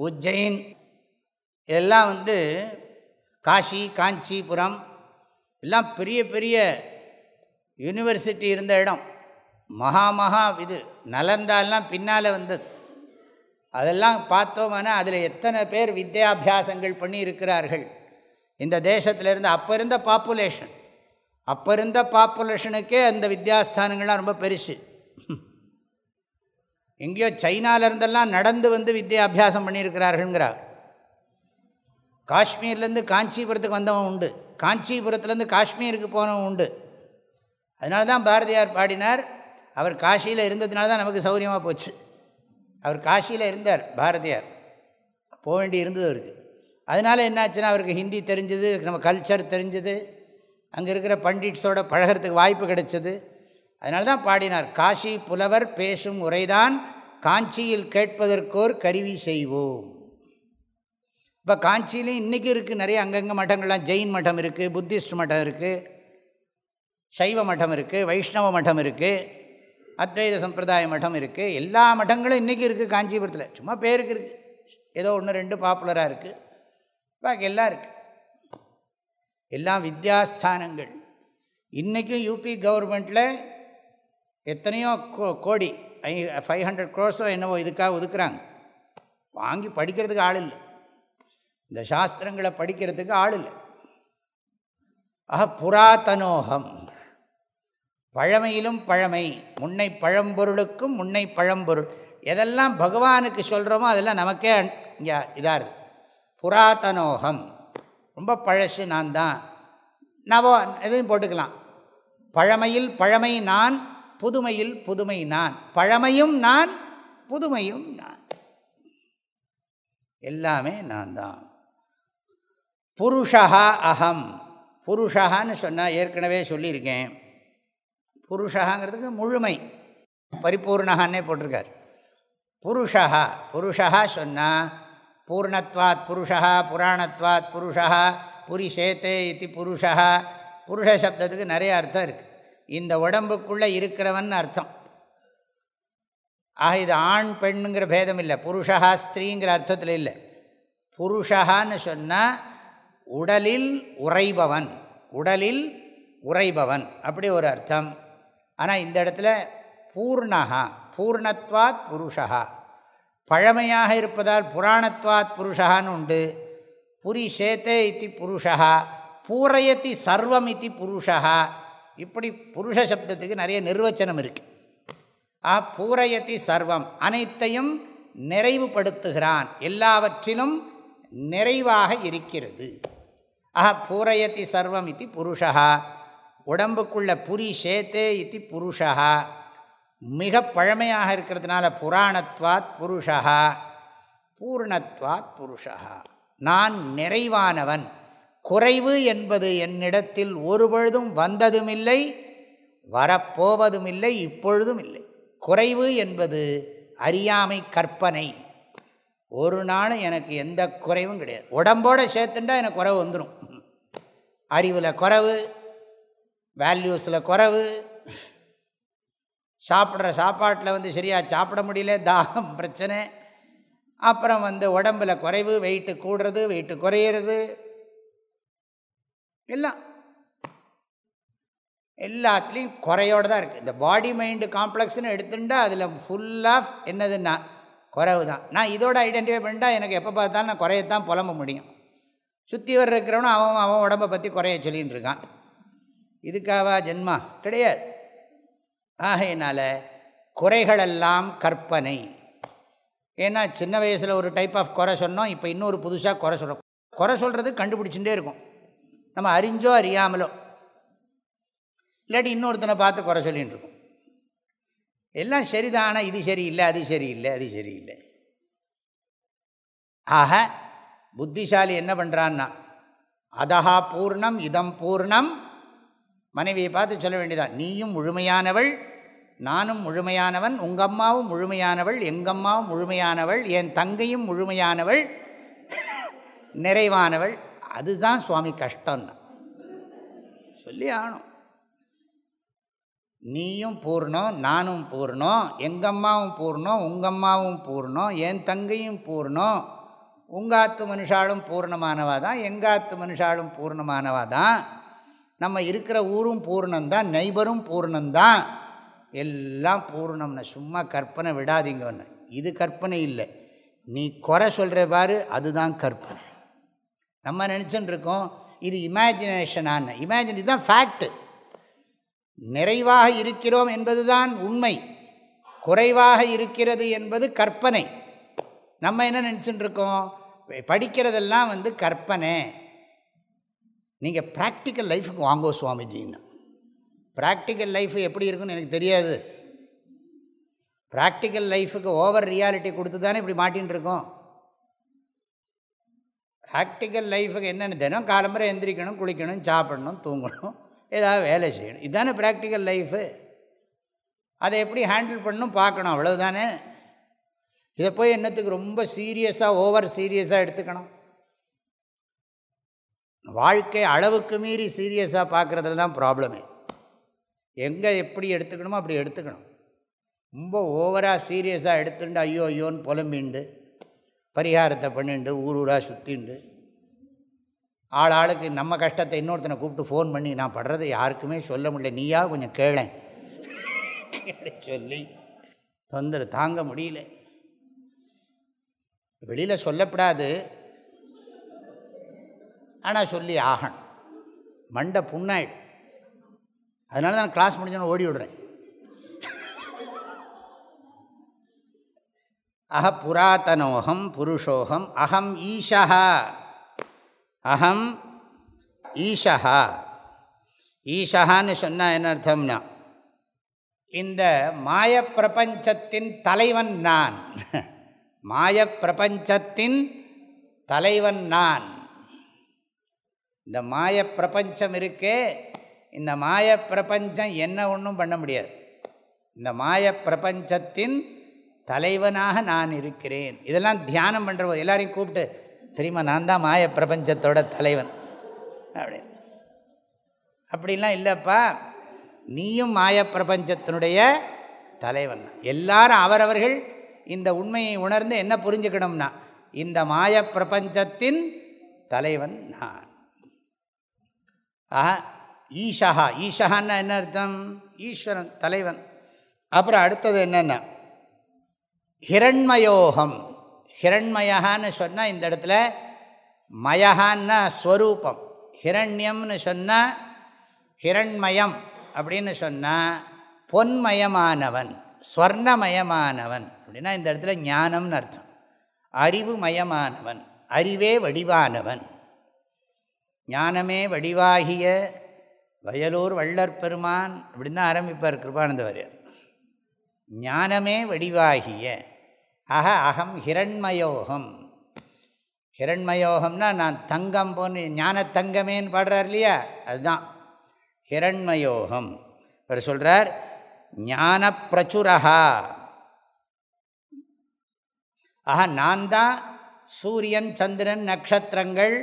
உஜ்ஜெயின் எல்லாம் வந்து காஷி காஞ்சிபுரம் எல்லாம் பெரிய பெரிய யூனிவர்சிட்டி இருந்த இடம் மகா மகா இது நலந்தாலாம் பின்னால் வந்தது அதெல்லாம் பார்த்தோம்னா அதில் எத்தனை பேர் வித்யாபியாசங்கள் பண்ணி இருக்கிறார்கள் இந்த தேசத்திலிருந்து அப்போ இருந்த பாப்புலேஷன் அப்போ இருந்த பாப்புலேஷனுக்கே அந்த வித்யாஸ்தானங்கள்லாம் ரொம்ப பெருசு எங்கேயோ சைனாவிலேருந்தெல்லாம் நடந்து வந்து வித்யா அபியாசம் காஷ்மீர்லேருந்து காஞ்சிபுரத்துக்கு வந்தவன் உண்டு காஞ்சிபுரத்துலேருந்து காஷ்மீருக்கு போனவும் உண்டு அதனால தான் பாரதியார் பாடினார் அவர் காஷியில் இருந்ததுனால தான் நமக்கு சௌரியமாக போச்சு அவர் காஷியில் இருந்தார் பாரதியார் போக வேண்டி இருந்தது அவருக்கு அதனால் என்னாச்சுன்னா அவருக்கு ஹிந்தி தெரிஞ்சது நம்ம கல்ச்சர் தெரிஞ்சது அங்கே இருக்கிற பண்டிட்ஸோட பழகிறதுக்கு வாய்ப்பு கிடைச்சது அதனால தான் பாடினார் காஷி புலவர் பேசும் உரைதான் காஞ்சியில் கேட்பதற்கோர் கருவி செய்வோம் இப்போ காஞ்சிலையும் இன்றைக்கி இருக்குது நிறைய அங்கங்கே மட்டங்கள்லாம் ஜெயின் மட்டம் இருக்குது புத்திஸ்ட் மட்டம் இருக்குது சைவ மட்டம் இருக்குது வைஷ்ணவ மட்டம் இருக்குது அத்வைத சம்பிரதாய மட்டம் இருக்குது எல்லா மட்டங்களும் இன்றைக்கி இருக்குது காஞ்சிபுரத்தில் சும்மா பேருக்கு இருக்குது ஏதோ ஒன்று ரெண்டு பாப்புலராக இருக்குது பாக்கி எல்லாம் இருக்குது எல்லாம் வித்யாஸ்தானங்கள் இன்றைக்கும் யூபி கவர்மெண்ட்டில் எத்தனையோ கோ கோடி ஃபைவ் ஹண்ட்ரட் க்ரோஸோ என்னவோ இதுக்காக ஒதுக்குறாங்க வாங்கி படிக்கிறதுக்கு ஆள் இல்லை இந்த சாஸ்திரங்களை படிக்கிறதுக்கு ஆள் இல்லை ஆஹா புராதனோகம் பழமையிலும் பழமை முன்னை பழம்பொருளுக்கும் முன்னை பழம்பொருள் எதெல்லாம் பகவானுக்கு சொல்கிறோமோ அதெல்லாம் நமக்கே இங்கே இதாக இருக்குது புராதனோகம் ரொம்ப பழசு நான் தான் நவோ எதுவும் போட்டுக்கலாம் பழமையில் பழமை நான் புதுமையில் புதுமை நான் பழமையும் நான் புதுமையும் நான் எல்லாமே நான் தான் புருஷா அகம் புருஷகான்னு சொன்னால் ஏற்கனவே சொல்லியிருக்கேன் புருஷகாங்கிறதுக்கு முழுமை பரிபூர்ணகான்னே போட்டிருக்கார் புருஷா புருஷா சொன்னால் பூர்ணத்வாத் புருஷா புராணத்வாத் புருஷா சேத்தே இத்தி புருஷா புருஷ சப்தத்துக்கு நிறைய அர்த்தம் இருக்குது இந்த உடம்புக்குள்ளே இருக்கிறவன் அர்த்தம் ஆக இது ஆண் பெண்ணுங்கிற பேதம் இல்லை புருஷா ஸ்திரீங்கிற அர்த்தத்தில் இல்லை புருஷகான்னு சொன்னால் உடலில் உறைபவன் உடலில் உறைபவன் அப்படி ஒரு அர்த்தம் ஆனால் இந்த இடத்துல பூர்ணகா பூர்ணத்வாத் புருஷா பழமையாக இருப்பதால் புராணத்வாத் புருஷகான்னு உண்டு புரி சேத்தே இத்தி புருஷா பூரையத்தி சர்வம் இத்தி புருஷா இப்படி புருஷ சப்தத்துக்கு நிறைய நிர்வச்சனம் இருக்குது ஆ பூரயத்தி சர்வம் அனைத்தையும் நிறைவுபடுத்துகிறான் எல்லாவற்றிலும் நிறைவாக இருக்கிறது ஆஹா பூரயதி சர்வம் இது புருஷா உடம்புக்குள்ள புரி சேத்தே இது புருஷா மிக பழமையாக இருக்கிறதுனால புராணத்வாத் புருஷா பூர்ணத்வாத் புருஷா நான் நிறைவானவன் குறைவு என்பது என்னிடத்தில் ஒருபொழுதும் வந்ததுமில்லை வரப்போவதுமில்லை இப்பொழுதும் இல்லை குறைவு என்பது அறியாமை கற்பனை ஒரு நாளும் எனக்கு எந்த குறைவும் கிடையாது உடம்போடு சேர்த்துண்டா எனக்கு குறைவு வந்துடும் அறிவில் குறைவு வேல்யூஸில் குறைவு சாப்பிட்ற சாப்பாட்டில் வந்து சரியாக சாப்பிட முடியல தாகம் பிரச்சனை அப்புறம் வந்து உடம்பில் குறைவு வெயிட்டு கூடுறது வெயிட்டு குறையிறது எல்லாம் எல்லாத்துலேயும் குறையோடு தான் இருக்குது இந்த பாடி மைண்டு காம்ப்ளெக்ஸ்னு எடுத்துட்டால் அதில் ஃபுல்லாக என்னதுன்னா குறைவு தான் நான் இதோட ஐடென்டிஃபை பண்ணிட்டால் எனக்கு எப்போ பார்த்தாலும் நான் குறையத்தான் புலம்ப முடியும் சுற்றி வர இருக்கிறவனும் அவன் அவன் உடம்பை பற்றி குறைய சொல்லின்னு இருக்கான் இதுக்காவா ஜென்மா கிடையாது ஆகையினால் குறைகளெல்லாம் கற்பனை ஏன்னா சின்ன வயசில் ஒரு டைப் ஆஃப் குறை சொன்னோம் இப்போ இன்னொரு புதுசாக குறை சொல்கிறோம் குறை சொல்கிறது கண்டுபிடிச்சுட்டே இருக்கும் நம்ம அறிஞ்சோ அறியாமலோ இல்லாட்டி இன்னொருத்தனை பார்த்து குறை சொல்லின்னு இருக்கும் எல்லாம் சரிதான் ஆனால் இது சரியில்லை அது சரியில்லை அது சரியில்லை ஆக புத்திசாலி என்ன பண்ணுறான்னா அதஹா பூர்ணம் இதம் பூர்ணம் மனைவியை பார்த்து சொல்ல வேண்டியதான் நீயும் முழுமையானவள் நானும் முழுமையானவன் உங்கள் அம்மாவும் முழுமையானவள் எங்கள் அம்மாவும் முழுமையானவள் என் தங்கையும் முழுமையானவள் நிறைவானவள் அதுதான் சுவாமி கஷ்டம்னா சொல்லி ஆகணும் நீயும் பூர்ணம் நானும் பூர்ணம் எங்கள் அம்மாவும் பூர்ணம் உங்கள் அம்மாவும் பூர்ணம் என் தங்கையும் பூர்ணம் உங்காத்து மனுஷாலும் பூர்ணமானவா தான் எங்காத்து மனுஷாலும் பூர்ணமானவா தான் நம்ம இருக்கிற ஊரும் பூர்ணந்தான் நெய்பரும் பூர்ணந்தான் எல்லாம் பூர்ணம்னு சும்மா கற்பனை விடாதீங்க ஒன்று இது கற்பனை இல்லை நீ குறை சொல்கிற பாரு அதுதான் கற்பனை நம்ம நினச்சின்னு இருக்கோம் இது இமேஜினேஷனான இமேஜினேஷன் தான் ஃபேக்ட்டு நிறைவாக இருக்கிறோம் என்பதுதான் உண்மை குறைவாக இருக்கிறது என்பது கற்பனை நம்ம என்ன நினச்சிட்டு இருக்கோம் படிக்கிறதெல்லாம் வந்து கற்பனை நீங்கள் ப்ராக்டிக்கல் லைஃபுக்கு வாங்கோ சுவாமிஜின்னு ப்ராக்டிக்கல் லைஃப் எப்படி இருக்குன்னு எனக்கு தெரியாது ப்ராக்டிக்கல் லைஃபுக்கு ஓவர் ரியாலிட்டி கொடுத்து தானே இப்படி மாட்டின்னு இருக்கோம் ப்ராக்டிக்கல் லைஃபுக்கு என்னென்ன தினம் காலம்பரை எந்திரிக்கணும் குளிக்கணும் சாப்பிடணும் தூங்கணும் ஏதாவது வேலை செய்யணும் இதுதானே ப்ராக்டிக்கல் லைஃபு அதை எப்படி ஹேண்டில் பண்ணணும் பார்க்கணும் அவ்வளவுதானே இதை போய் என்னத்துக்கு ரொம்ப சீரியஸாக ஓவர் சீரியஸாக எடுத்துக்கணும் வாழ்க்கை அளவுக்கு மீறி சீரியஸாக பார்க்குறதுல தான் ப்ராப்ளமே எங்கே எப்படி எடுத்துக்கணுமோ அப்படி எடுத்துக்கணும் ரொம்ப ஓவராக சீரியஸாக எடுத்துட்டு ஐயோ ஐயோன்னு புலம்பிண்டு பரிகாரத்தை பண்ணிண்டு ஊர் ஊராக சுற்றிண்டு ஆள் ஆளுக்கு நம்ம கஷ்டத்தை இன்னொருத்தனை கூப்பிட்டு ஃபோன் பண்ணி நான் படுறதை யாருக்குமே சொல்ல முடியல நீயா கொஞ்சம் கேளேன் சொல்லி தொந்தரவு தாங்க முடியல வெளியில் சொல்லப்படாது ஆனால் சொல்லி ஆகணும் மண்டை புண்ணாயிடு அதனால தான் கிளாஸ் முடிஞ்சோன்னு ஓடி விடுறேன் அஹ புராதனோகம் புருஷோகம் அகம் ஈஷா அகம் ஈஷா ஈஷகான்னு சொன்னால் என்ன அர்த்தம்னா இந்த மாயப்பிரபஞ்சத்தின் தலைவன் நான் <laughs> மாயப்பிரபஞ்சத்தின் தலைவன் நான் இந்த மாயப்பிரபஞ்சம் இருக்கே இந்த மாயப்பிரபஞ்சம் என்ன ஒன்றும் பண்ண முடியாது இந்த மாயப்பிரபஞ்சத்தின் தலைவனாக நான் இருக்கிறேன் இதெல்லாம் தியானம் பண்ணுற போது எல்லாரையும் கூப்பிட்டு தெரியுமா நான் தான் மாய பிரபஞ்சத்தோட தலைவன் அப்படின்னு அப்படிலாம் இல்லைப்பா நீயும் மாய பிரபஞ்சத்தினுடைய தலைவன் எல்லாரும் அவரவர்கள் இந்த உண்மையை உணர்ந்து என்ன புரிஞ்சுக்கணும்னா இந்த மாய பிரபஞ்சத்தின் தலைவன் நான் ஆஹா ஈஷஹா ஈஷகான்னா என்ன அர்த்தம் ஈஸ்வரன் தலைவன் அப்புறம் அடுத்தது என்னென்ன ஹிரண்மயோகம் ஹிரண்மயான்னு சொன்னால் இந்த இடத்துல மயகான்னா ஸ்வரூபம் ஹிரண்யம்னு சொன்னால் ஹிரண்மயம் அப்படின்னு சொன்னால் பொன்மயமானவன் ஸ்வர்ணமயமானவன் அப்படின்னா இந்த இடத்துல ஞானம்னு அர்த்தம் அறிவு மயமானவன் அறிவே வடிவானவன் ஞானமே வடிவாகிய வயலூர் வள்ளற் பெருமான் அப்படின்னு தான் ஆரம்பிப்பார் கிருபானந்த ஞானமே வடிவாகிய ஆக அகம் ஹிரண்மயோகம் ஹிரண்மயோகம்னா நான் தங்கம் போன்னு ஞான தங்கமேன்னு பாடுறார் இல்லையா அதுதான் ஹிரண்மயோகம் அவர் சொல்கிறார் ஞான பிரச்சுரஹா ஆக நான் தான் சூரியன் சந்திரன் நட்சத்திரங்கள்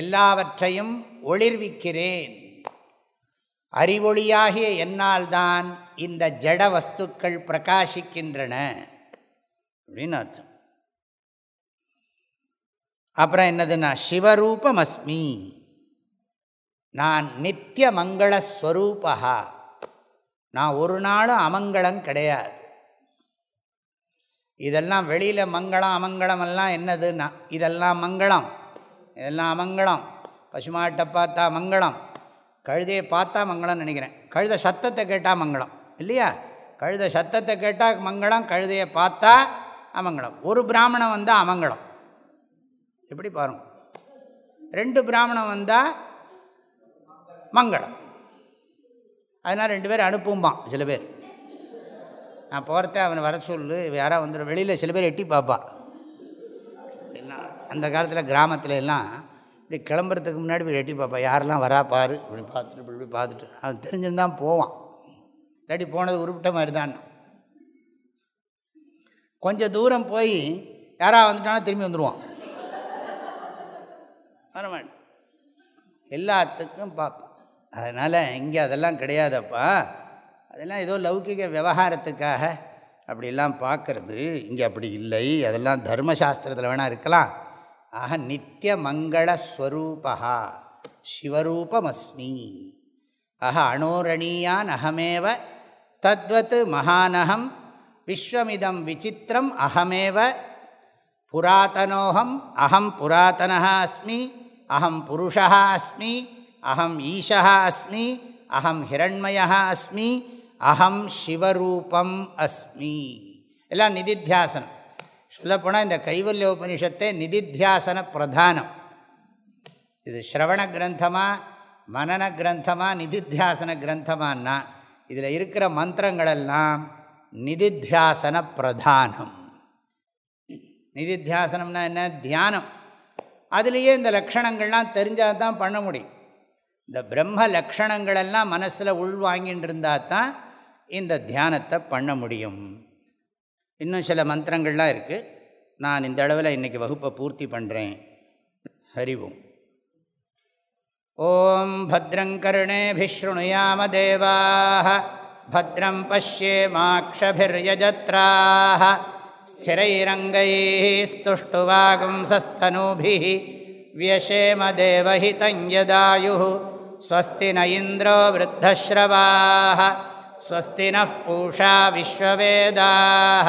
எல்லாவற்றையும் ஒளிர்விக்கிறேன் அறிவொளியாகிய என்னால் தான் இந்த ஜட வஸ்துக்கள் பிரகாசிக்கின்றன அப்படின்னு அர்த்தம் அப்புறம் என்னதுன்னா சிவரூபம் அஸ்மி நான் நித்திய மங்களஸ்வரூபா நான் ஒரு நாளும் அமங்கலம் கிடையாது இதெல்லாம் வெளியில் மங்களம் அமங்கலம் எல்லாம் என்னதுன்னா இதெல்லாம் மங்களம் இதெல்லாம் அமங்கலம் பசுமாட்டை பார்த்தா மங்களம் கழுதையை பார்த்தா மங்களம் நினைக்கிறேன் கழுத சத்தத்தை கேட்டால் மங்களம் இல்லையா கழுத சத்தத்தை கேட்டால் மங்களம் கழுதையை பார்த்தா அமங்கலம் ஒரு பிராமணம் வந்தால் அமங்கலம் எப்படி பாருங்க ரெண்டு பிராமணம் வந்தால் மங்களம் அதனால் ரெண்டு பேர் அனுப்பும்பான் சில பேர் நான் போகிறத அவனை வர சொல்லு யாராக வந்துடும் வெளியில் சில பேர் எட்டி பார்ப்பா அந்த காலத்தில் கிராமத்துல எல்லாம் இப்படி கிளம்புறதுக்கு முன்னாடி இப்படி எட்டி பார்ப்பா யாரெல்லாம் வரா பாரு இப்படி பார்த்துட்டு இப்படி இப்படி பார்த்துட்டு அவன் தெரிஞ்சுன்னு தான் போவான் இல்லாட்டி போனது உருப்பிட்ட மாதிரி தான் கொஞ்சம் தூரம் போய் யாராக வந்துட்டானோ திரும்பி வந்துடுவான் வரமாட்டேன் எல்லாத்துக்கும் பார்ப்பான் அதனால் இங்கே அதெல்லாம் கிடையாதப்பா அதெல்லாம் ஏதோ லௌகிக விவகாரத்துக்காக அப்படிலாம் பார்க்கறது இங்கே அப்படி இல்லை அதெல்லாம் தர்மசாஸ்திரத்தில் வேணால் இருக்கலாம் ஆக நித்திய மங்களஸ்வரூபா சிவரூபமஸ்மி ஆக அணோரணியான் அகமேவ தத்வத் மகானகம் விஸ்வமிதம் விசித்திரம் அகமேவ புராதனோகம் அகம் புராதனா அஸ்மி அகம் புருஷா அஸ்மி அகம் ஈஷா அஸ்மி அகம் ஹிரண்மயா அஸ்மி அகம் சிவரூபம் அஸ்மி எல்லாம் நிதித்தியாசனம் சொல்லப்போனால் இந்த கைவல்ய உபனிஷத்தை நிதித்தியாசன பிரதானம் இது ஸ்ரவண கிரந்தமாக மனன கிரந்தமாக நிதித்தியாசன கிரந்தமானா இதில் இருக்கிற மந்திரங்களெல்லாம் நிதித்தியாசன பிரதானம் நிதித்தியாசனம்னா என்ன தியானம் அதுலேயே இந்த லக்ஷணங்கள்லாம் தெரிஞ்சால் தான் பண்ண முடியும் இந்த பிரம்ம லக்ஷணங்களெல்லாம் மனசில் உள்வாங்கின்னு இருந்தால் தான் இந்த தியானத்தை பண்ண முடியும் இன்னும் சில மந்திரங்கள்லாம் இருக்குது நான் இந்த அளவில் இன்றைக்கி வகுப்பை பூர்த்தி பண்ணுறேன் ஹரிவோம் ஓம் பதிரங்கருணேபிஸ்ருணுயாம தேவாக भद्रं पश्येमाक्षभिर्यजत्राः स्थिरैरङ्गैः स्तुष्टुवागंसस्तनूभिः व्यशेमदेवहितं यदायुः स्वस्ति न इन्द्रो वृद्धश्रवाः स्वस्ति नः पूषा विश्ववेदाः